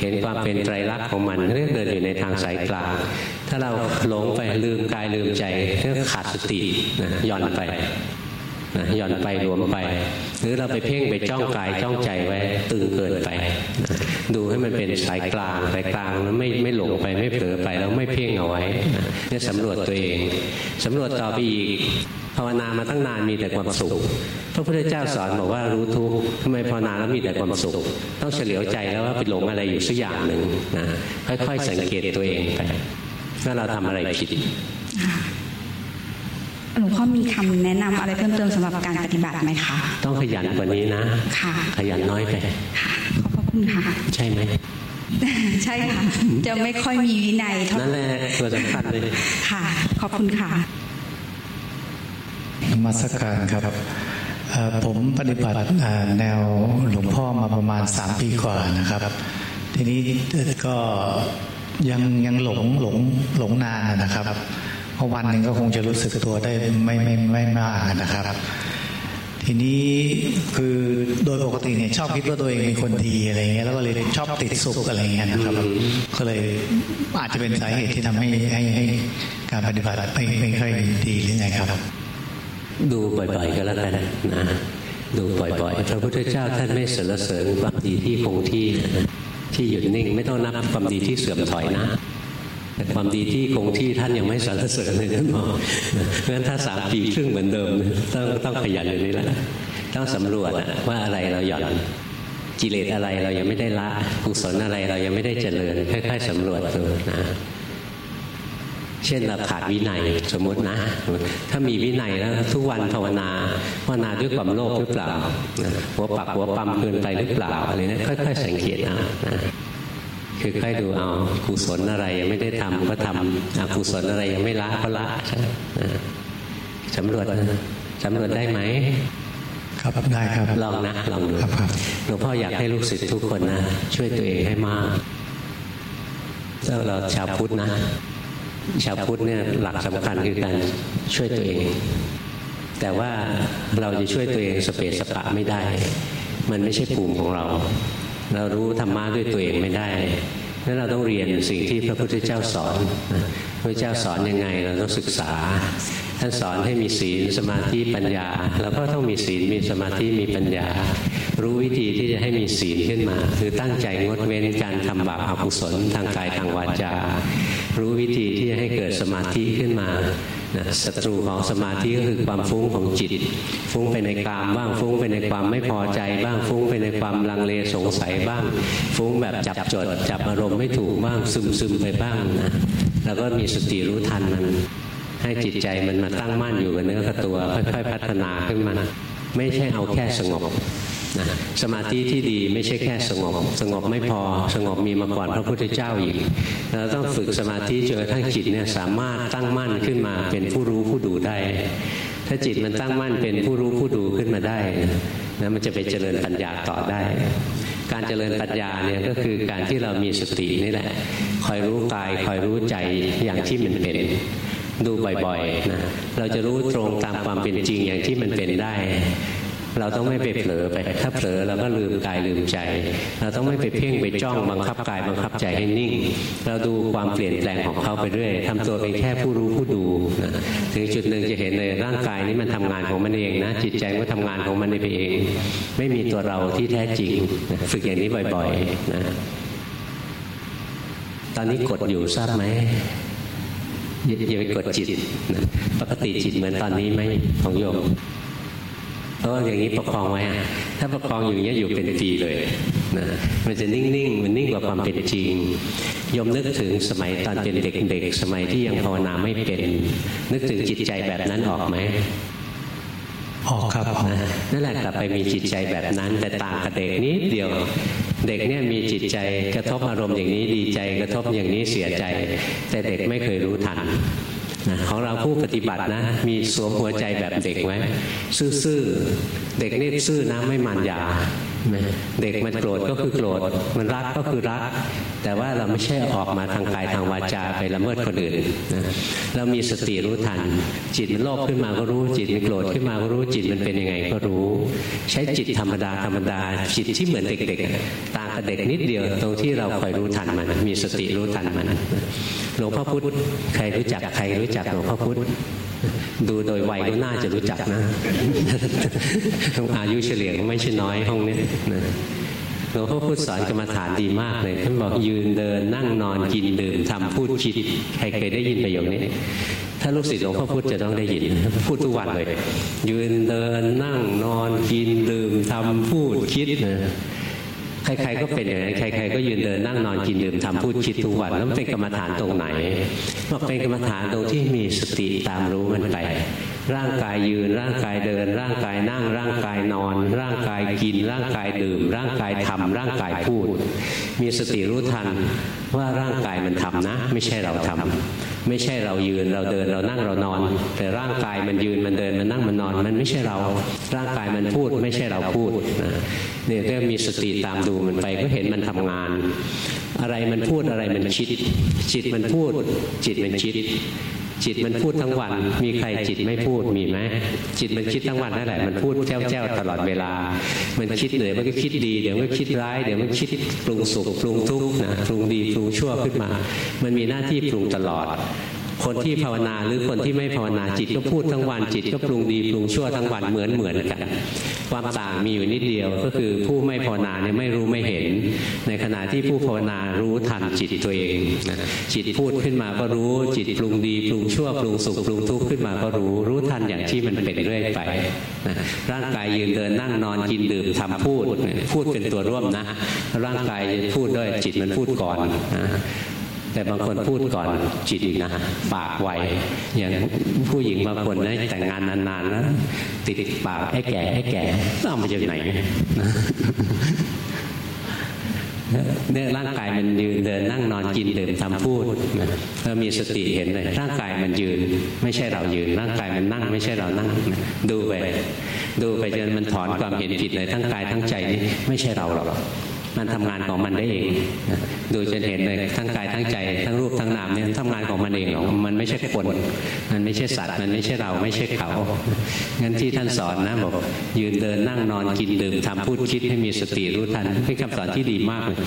เห็นความเป็นไตรลักษณ์ของมันเรียกเดินอยู่ในทางสายกลาง ถ้าเราหลงไปลืมกายลืมใจเรียกขาดสตินะหย่อนไป นะหย่อนไปรวมไป หรือเราไปเพ่งไปจ้องกายจ้องใจไว้ตึงเกินไป ดูให้มันเป็นสายกลางสายกลางแล้วไม่ไม่หลงไปไม่เผลอไปแล้วไม่เพ่งเอาไว้เนี่ยสำรวจตัวเองสำรวจต่อไปอีกภาวนามาตั้งนานมีแต่ความสุขพระพุทธเจ้าสอนบอกว่ารู้ทุกข์ทำไมภาวนาแล้วมีแต่ความสุข ต้องเฉลียวใจแล้วว่าไปหลงอะไรอยู่สักอย่างหนึ่งนะค่อยๆสังเกตตัวเองไปว่าเราทำอะไรผิด หลวงพ่อมีคำแนะนำอะไรเพิ่มเติมสำหรับการปฏิบัติไหมคะ ต้องขยันกว่านี้นะ ค่ะ ขยันน้อยไปขอบพระคุณค่ะ ใช่ไหมใช่ค่ะ จะไม่ค่อยมีวินัยเท่านั่นแหละตัวสำคัญเลยค่ะ ขอบคุณค่ะนมัสการครับเอ่อผมปฏิบัติอ่าแนวหลวงพ่อมาประมาณสามปีกว่านะครับ ทีนี้ก็ยังยังหลงหลงหลงนานนะครับเพราะวันหนึ่งก็คงจะรู้สึกตัวได้ไม่ไม่ไม่มากนะครับ ทีนี้คือโดยปกติเนี่ยชอบคิดว่าตัวเองเป็นคนดีอะไรเงี้ยแล้วก็เลยชอบติดสุขอะไรเงี้ยนะครับ ก็เลยอาจจะเป็นสาเหตุที่ทำให้ให้ให้การปฏิบัติไม่ไม่ค่อยดีหรือไงครับ ดูบ่อยๆก็แล้วกันนะดูบ่อยๆพระพุทธเจ้าท่านไม่สรรเสริญความดีที่คงที่ที่หยุดนิ่ง ไม่ต้องนับความดีที่เสื่อมถอยนะ แต่ความดีที่คงที่ท่านยังไม่สรรเสริญเลยท่านบอกเพราะฉะนั้นถ้าสามปีครึ่งเหมือนเดิม ต้องต้องขยันอย่างนี้แหละต้องสำรวจว่าอะไรเราหย่อนกิเลสอะไรเรายังไม่ได้ละกุศลอะไรเรายังไม่ได้เจริญค่อยๆสำรวจดูนะเช่นเราขาดวินัยสมมตินะ ถ้ามีวินัยแล้วทุกวันภาวนาภาวนาด้วยความโลภหรือเปล่าหัวปักหัวปั๊มเกินไปหรือเปล่าอะไรนี้ค่อยๆสังเกตเอา คือค่อยดูเอากุศลอะไรยังไม่ได้ทำก็ทำอกุศลอะไรยังไม่ละก็ละใช่สำรวจสำรวจได้ไหมครับได้ครับลองนะลองดูหลวงพ่ออยากให้ลูกศิษย์ทุกคนนะช่วยตัวเองให้มากถ้าเราชาวพุทธนะชาวพุทธเนี่ยหลักสำคัญคือการช่วยตัวเอง แต่ว่าเราจะช่วยตัวเองสเปสสปะไม่ได้ มันไม่ใช่ภูมิของเรา เรารู้ธรรมะด้วยตัวเองไม่ได้นั้นเราต้องเรียนสิ่งที่พระพุทธเจ้าสอน พระเจ้าสอนยังไงเราต้องศึกษา ท่านสอนให้มีศีลสมาธิปัญญาเราก็ต้องมีศีลมีสมาธิมีปัญญา รู้วิธีที่จะให้มีศีลขึ้นมา คือตั้งใจงดเว้นการทำบาปอกุศลทางกายทางวาจา รู้วิธีที่จะให้เกิดสมาธิขึ้นมา ศัตรูของสมาธิก็คือความฟุ้งของจิต ฟุ้งไปในกามบ้าง ฟุ้งไปในความไม่พอใจบ้าง ฟุ้งไปในความลังเลสงสัยบ้าง ฟุ้งแบบจับจดจับอารมณ์ไม่ถูกบ้างซึมซึมไปบ้างนะแล้วก็มีสติรู้ทันมันให้จิตใจมันมาตั้งมั่นอยู่กับเนื้อกับตัวค่อยๆพัฒนาขึ้นมาไม่ใช่เอาแค่สงบ นะสมาธิที่ดีไม่ใช่แค่สงบ สงบไม่พอสงบมีมาก่อนพระพุทธเจ้าอีกเราต้องฝึกสมาธิจนกระทั่งจิตเนี่ยสามารถตั้งมั่นขึ้นมาเป็นผู้รู้ผู้ดูได้ ถ้าจิตมันตั้งมั่นเป็นผู้รู้ผู้ดูขึ้นมาได้นะมันจะไปเจริญปัญญาต่อได้ การเจริญปัญญาเนี่ยก็คือการที่เรามีสตินี่แหละคอยรู้กายคอยรู้ใจอย่างที่มันเป็นดูบ่อยๆนะเราจะรู้ตรงตามความเป็นจริงอย่างที่มันเป็นได้ เราต้องไม่ไปเผลอไป ถ้าเผลอเราก็ลืมกายลืมใจ เราต้องไม่ไปเพ่งไปจ้องบังคับกายบังคับใจให้นิ่ง เราดูความเปลี่ยนแปลงของเขาไปเรื่อยทำตัวเป็นแค่ผู้รู้ผู้ดูถึงจุดหนึ่งจะเห็นเลยร่างกายนี้มันทำงานของมันเองนะ จิตใจก็ทำงานของมันไปเอง ไม่มีตัวเราที่แท้จริง ฝึกอย่างนี้บ่อยๆนะตอนนี้กดอยู่ทราบไหมอย่าไปกดจิตปกติจิตเหมือนตอนนี้ไหมของโยม เพราะอย่างนี้ประคองไว้อะถ้าประคองอยู่อย่างนี้อยู่เป็นปีเลยนะมันจะนิ่งๆมันนิ่งกว่าความเป็นจริงยมนึกถึงสมัยตอนเป็นเด็กๆสมัยที่ยังภาวนาไม่เป็น นึกถึงจิตใจแบบนั้นออกไหมออกครับนั่นแหละกลับไปมีจิตใจแบบนั้น แต่ต่างกับเด็กนิดเดียวเด็กเนี่ยมีจิตใจกระทบอารมณ์อย่างนี้ดีใจ กระทบอย่างนี้เสียใจ แต่เด็กไม่เคยรู้ทัน ของเราผู้ปฏิบัตินะ มีสวมหัวใจแบบเด็กไว้ซื่อๆเด็กนี่ซื่อนะไม่มันยาเด็กมันโกรธก็คือโกรธมันรักก็คือรัก แต่ว่าเราไม่ใช่ออกมาทางกายทางวาจาไปละเมิดคนอื่นนะเรามีสติรู้ทัน จิตมันโลภขึ้นมาก็รู้จิตมันโกรธขึ้นมาก็รู้จิตมันเป็นยังไงก็รู้ ใช้จิตธรรมดาธรรมดา จิตที่เหมือนเด็กๆต่างกับเด็กนิดเดียวตรงที่เราคอยรู้ทันมัน มีสติรู้ทันมัน หลวงพ่อพุธใครรู้จักใครรู้จักหลวงพ่อพุธดูโดยวัยก็น่าจะรู้จักนะอายุเฉลี่ยก็ไม่ใช่น้อยห้องนี้นะหลวงพ่อพูดสอนกรรมฐานดีมากเลยท่านบอกยืนเดินนั่งนอนกินดื่มทำพูดคิดใครเคยได้ยินประโยคนี้ถ้าลูกศิษย์หลวงพ่อพูดจะต้องได้ยินพูดทุกวันเลย ยืนเดินนั่งนอนกินดื่มทำพูดคิดนะ ใครๆก็เป็นอย่างนั้นใครๆก็ยืนเดินนั่งนอนกินดื่มทำพูดคิดทุกวันแล้วเป็นกรรมฐานตรงไหนบอกเป็นกรรมฐานตรงที่มีสติตามรู้มันไป ร่างกายยืน ร่างกายเดิน ร่างกายนั่ง ร่างกายนอน ร่างกายกิน ร่างกายดื่ม ร่างกายทำร่างกายพูด มีสติรู้ทันว่าร่างกายมันทำนะ ไม่ใช่เราทำไม่ใช่เรายืนเราเดินเรานั่งเรานอน แต่ร่างกายมันยืนมันเดินมันนั่งมันนอน มันไม่ใช่เรา ร่างกายมันพูด ไม่ใช่เราพูดนะเนี่ยก็มีสติตามดูมันไปก็เห็นมันทำงาน อะไรมันพูดอะไรมันคิด จิตมันพูด จิตมันคิด จิตมันพูดทั้งวัน มีใครจิตไม่พูดมีไหมจิตมันคิดทั้งวันนั่นแหละมันพูดแจ้วแจ้วตลอดเวลา มันคิดเหนื่อยมันก็คิดดีเดี๋ยวมันคิดร้ายเดี๋ยวมันคิดปรุงสุขปรุงทุกข์นะปรุงดีปรุงชั่วขึ้นมา มันมีหน้าที่ปรุงตลอด คนที่ภาวนาหรือคนที่ไม่ภาวนาจิตก็พูดทั้งวันจิตก็ปรุงดีปรุงชั่วทั้งวันเหมือนเหมือนกัน ความต่างมีอยู่นิดเดียวก็คือผู้ไม่ภาวนาเนี่ยไม่รู้ไม่เห็น ในขณะที่ผู้ภาวนารู้ทันจิตตัวเองจิตพูดขึ้นมาก็รู้จิตปรุงดีปรุงชั่วปรุงสุขปรุงทุกข์ขึ้นมาก็รู้รู้ทันอย่างที่มันเป็นเรื่อยไปร่างกายยืนเดินนั่งนอนกินดื่มทำพูดพูดเป็นตัวร่วมนะร่างกายพูดด้วยจิตมันพูดก่อนนะ แต่บางคนพูดก่อนจิตอีกนะปากไวอย่างผู้หญิงบางคนนะแต่งงานนานๆนะติดปากไอ้แก่ไอ้แก่เอามาจากไหนนะเนี่ยร่างกายมันยืนเดินนั่งนอนกินดื่มทำพูดเรามีสติเห็นเลยร่างกายมันยืน ไม่ใช่เรายืน ร่างกายมันนั่ง ไม่ใช่เรานั่ง ดูไปดูไปจนมันถอนความเห็นผิดเลยทั้งกายทั้งใจนี่ไม่ใช่เราหรอก มันทำงานของมันได้เองดูจนเห็นเลยทั้งกายทั้งใจทั้งรูปทั้งนามเนี่ยทำงานของมันเองหรอกมันไม่ใช่คนมันไม่ใช่สัตว์มันไม่ใช่เราไม่ใช่เขางั้นที่ท่านสอนนะบอกยืนเดินนั่งนอนกินดื่มทำพูดคิดให้มีสติรู้ทันเป็นคำสอนที่ดีมากเลย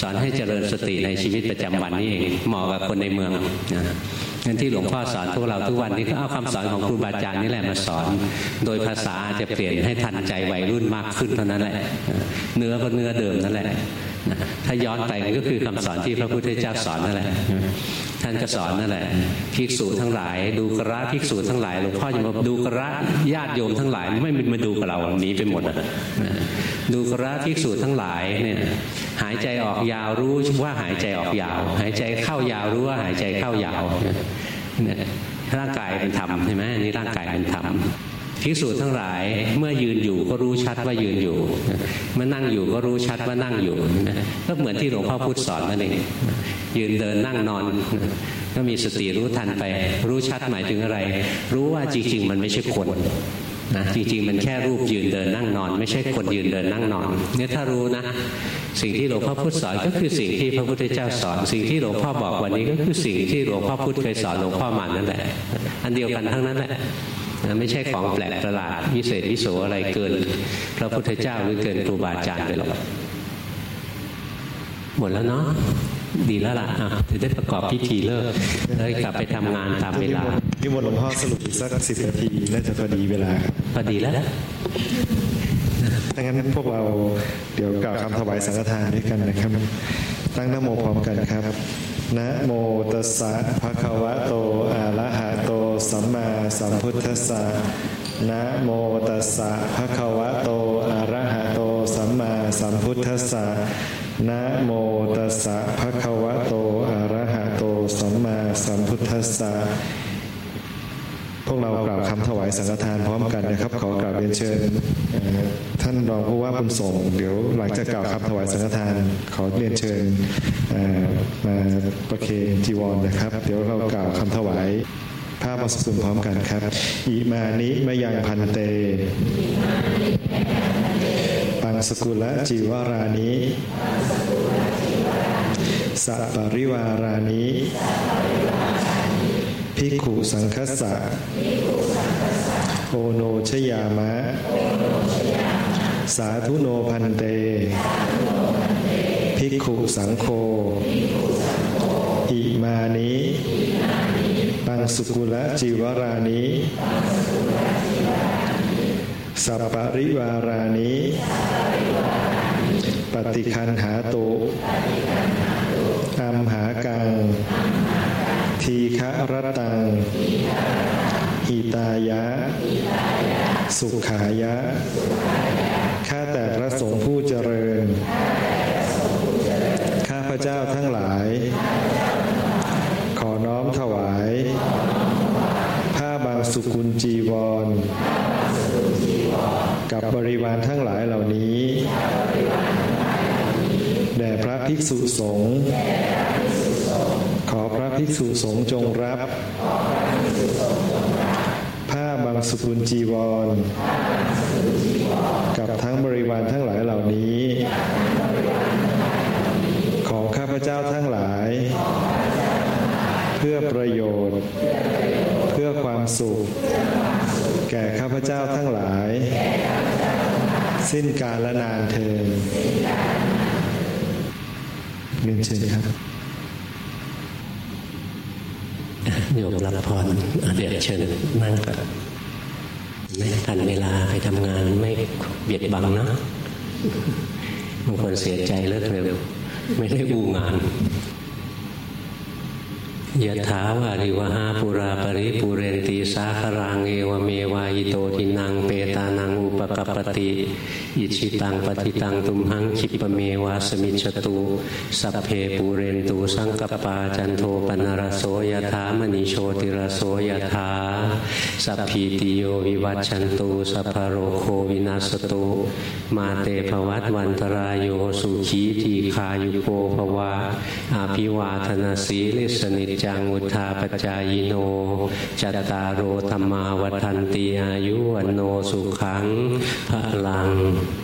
สอนให้เจริญสติในชีวิตประจำวันนี่เองเหมาะกับคนในเมืองนะ งั้นที่หลวงพ่อสอนพวกเราทุกวันนี้ก็เอาคำสอนของครูบาอาจารย์นี่แหละมาสอน โดยภาษาจะเปลี่ยนให้ทันใจวัยรุ่นมากขึ้นเท่านั้นแหละ เนื้อก็เนื้อเดิมนั่นแหละ ถ้าย้อนไปก็คือคำสอนที่พระพุทธเจ้าสอนนั่นแหละท่านก็สอนนั่นแหละภิกษุทั้งหลาย ดูกระภิกษุทั้งหลายหลวงพ่อจะมาดูกระญาติโยมทั้งหลายไม่มาดูกับเราหนีไปหมดดูกระภิกษุทั้งหลายเนี่ยหายใจออกยาวรู้ว่าหายใจออกยาว หายใจเข้ายาวรู้ว่าหายใจเข้ายาวเนี่ยร่างกายเป็นธรรมใช่ไหมนี่ร่างกายเป็นธรรม ภิกษุทั้งหลายเมื่อยืนอยู่ก็รู้ชัดว่ายืนอยู่เมื่อนั่งอยู่ก็รู้ชัดว่านั่งอยู่ก็เหมือนที่หลวงพ่อพุธสอนนั่นเองยืนเดินนั่งนอนก็มีสติรู้ทันไป รู้ชัดหมายถึงอะไร รู้ว่าจริง ๆ มันไม่ใช่คนนะจริงๆ มันแค่รูปยืนเดินนั่งนอน ไม่ใช่คนยืนเดินนั่งนอนเนี่ยถ้ารู้นะ สิ่งที่หลวงพ่อพุธสอนก็คือสิ่งที่พระพุทธเจ้าสอน สิ่งที่หลวงพ่อบอกวันนี้ก็คือสิ่งที่หลวงพ่อพุธเคยสอนหลวงพ่อมานั่นแหละอันเดียวกันทั้งนั้นแหละ ไม่ใช่ของแปลกประหลาดวิเศษวิโสอะไรเกิน พระพุทธเจ้าหรือเกินครูบาอาจารย์ไปหรอกหมดแล้วเนาะดีแล้วล่ะจะได้ประกอบพิธีเลิกเลยกลับไปทำงานตามเวลาที่มดหลวงพ่อสรุปอีกสักสิบนาทีน่าจะพอดีเวลาพอดีแล้วถ้างั้นพวกเราเดี๋ยวกล่าวคำถวายสังฆทานด้วยกันนะครับ ตั้งนโมพร้อมกันครับนะโมตัสสะภะคะวะโตอะระหะโต สัมมาสัมพุทธัสสะนะโมตัสสะภะคะวะโตอะระหะโตสัมมาสัมพุทธัสสะนะโมตัสสะภะคะวะโตอะระหะโตสัมมาสัมพุทธัสสะพวกเรากล่าวคำถวายสังฆทานพร้อมกันนะครับ ขอกราบเรียนเชิญท่านรองผู้ว่าคุณส่ง เดี๋ยวหลังจากกล่าวคำถวายสังฆทาน ขอเรียนเชิญมาประเคนจีวรนะครับ เดี๋ยวเรากล่าวคำถวาย ภาพมาสุนพร้อมกันครับ อิมานิมยังพันเต ปังสกุลจีวารานิสัปริวารานิภิกขุสังคสะโอโนชยามะ สาธุโนพันเต ภิกขุสังโฆอิมานิ งสุกุลจิวรานิสัปปริวารานิปฏิคันหาตุอัมหากัง ทีฆะรตัง อิตายะ สุขายะ ข้าแต่พระสงฆ์ผู้เจริญ ข้าพระเจ้าทั้งหลาย ขอน้อมถวาย ผ้าบาง สุกุลจีวร กับบริวารทั้งหลายเหล่านี้แด่พระภิกษุสงฆ์ขอพระภิกษุสงฆ์จงรับ ผ้าบางสุกุลจีวร กับทั้งบริวารทั้งหลายเหล่านี้ ของข้าพเจ้าทั้งหลาย เพื่อประโยชน์ ความสุข แก่ข้าพเจ้าทั้งหลาย สิ้นกาลและนานเทินเรียนเชิญครับโยมรับพรเดี๋ยวเชิญนั่งก่อนไม่ทันเวลาไปทำงานไม่เบียดบังนะบางคนเสียใจเลิกเร็ว ไม่ได้อูงาน ยะถาวาริวหาปุราปริปุเรนตีสาครังเอวเมวายโตทินังเปตานังอุปกปติอิชิตังปฏิตังตุมหังคิปเมวาสมิจตุสัพเพปูเรนตูสังกปาจันโทปนารโสยถามณีโชติรโสยถาสัพพีติโยวิวัตชันตุสัพพโรโควินาสตุมาเตภวัตวันตรายโยสุขีทีคายุโกภวะอาภิวาธนาสีลิสนิจังุทาปจายโนจัตตารโอธรรมาวัฏันตีอายุวันโนสุขัง寒冷。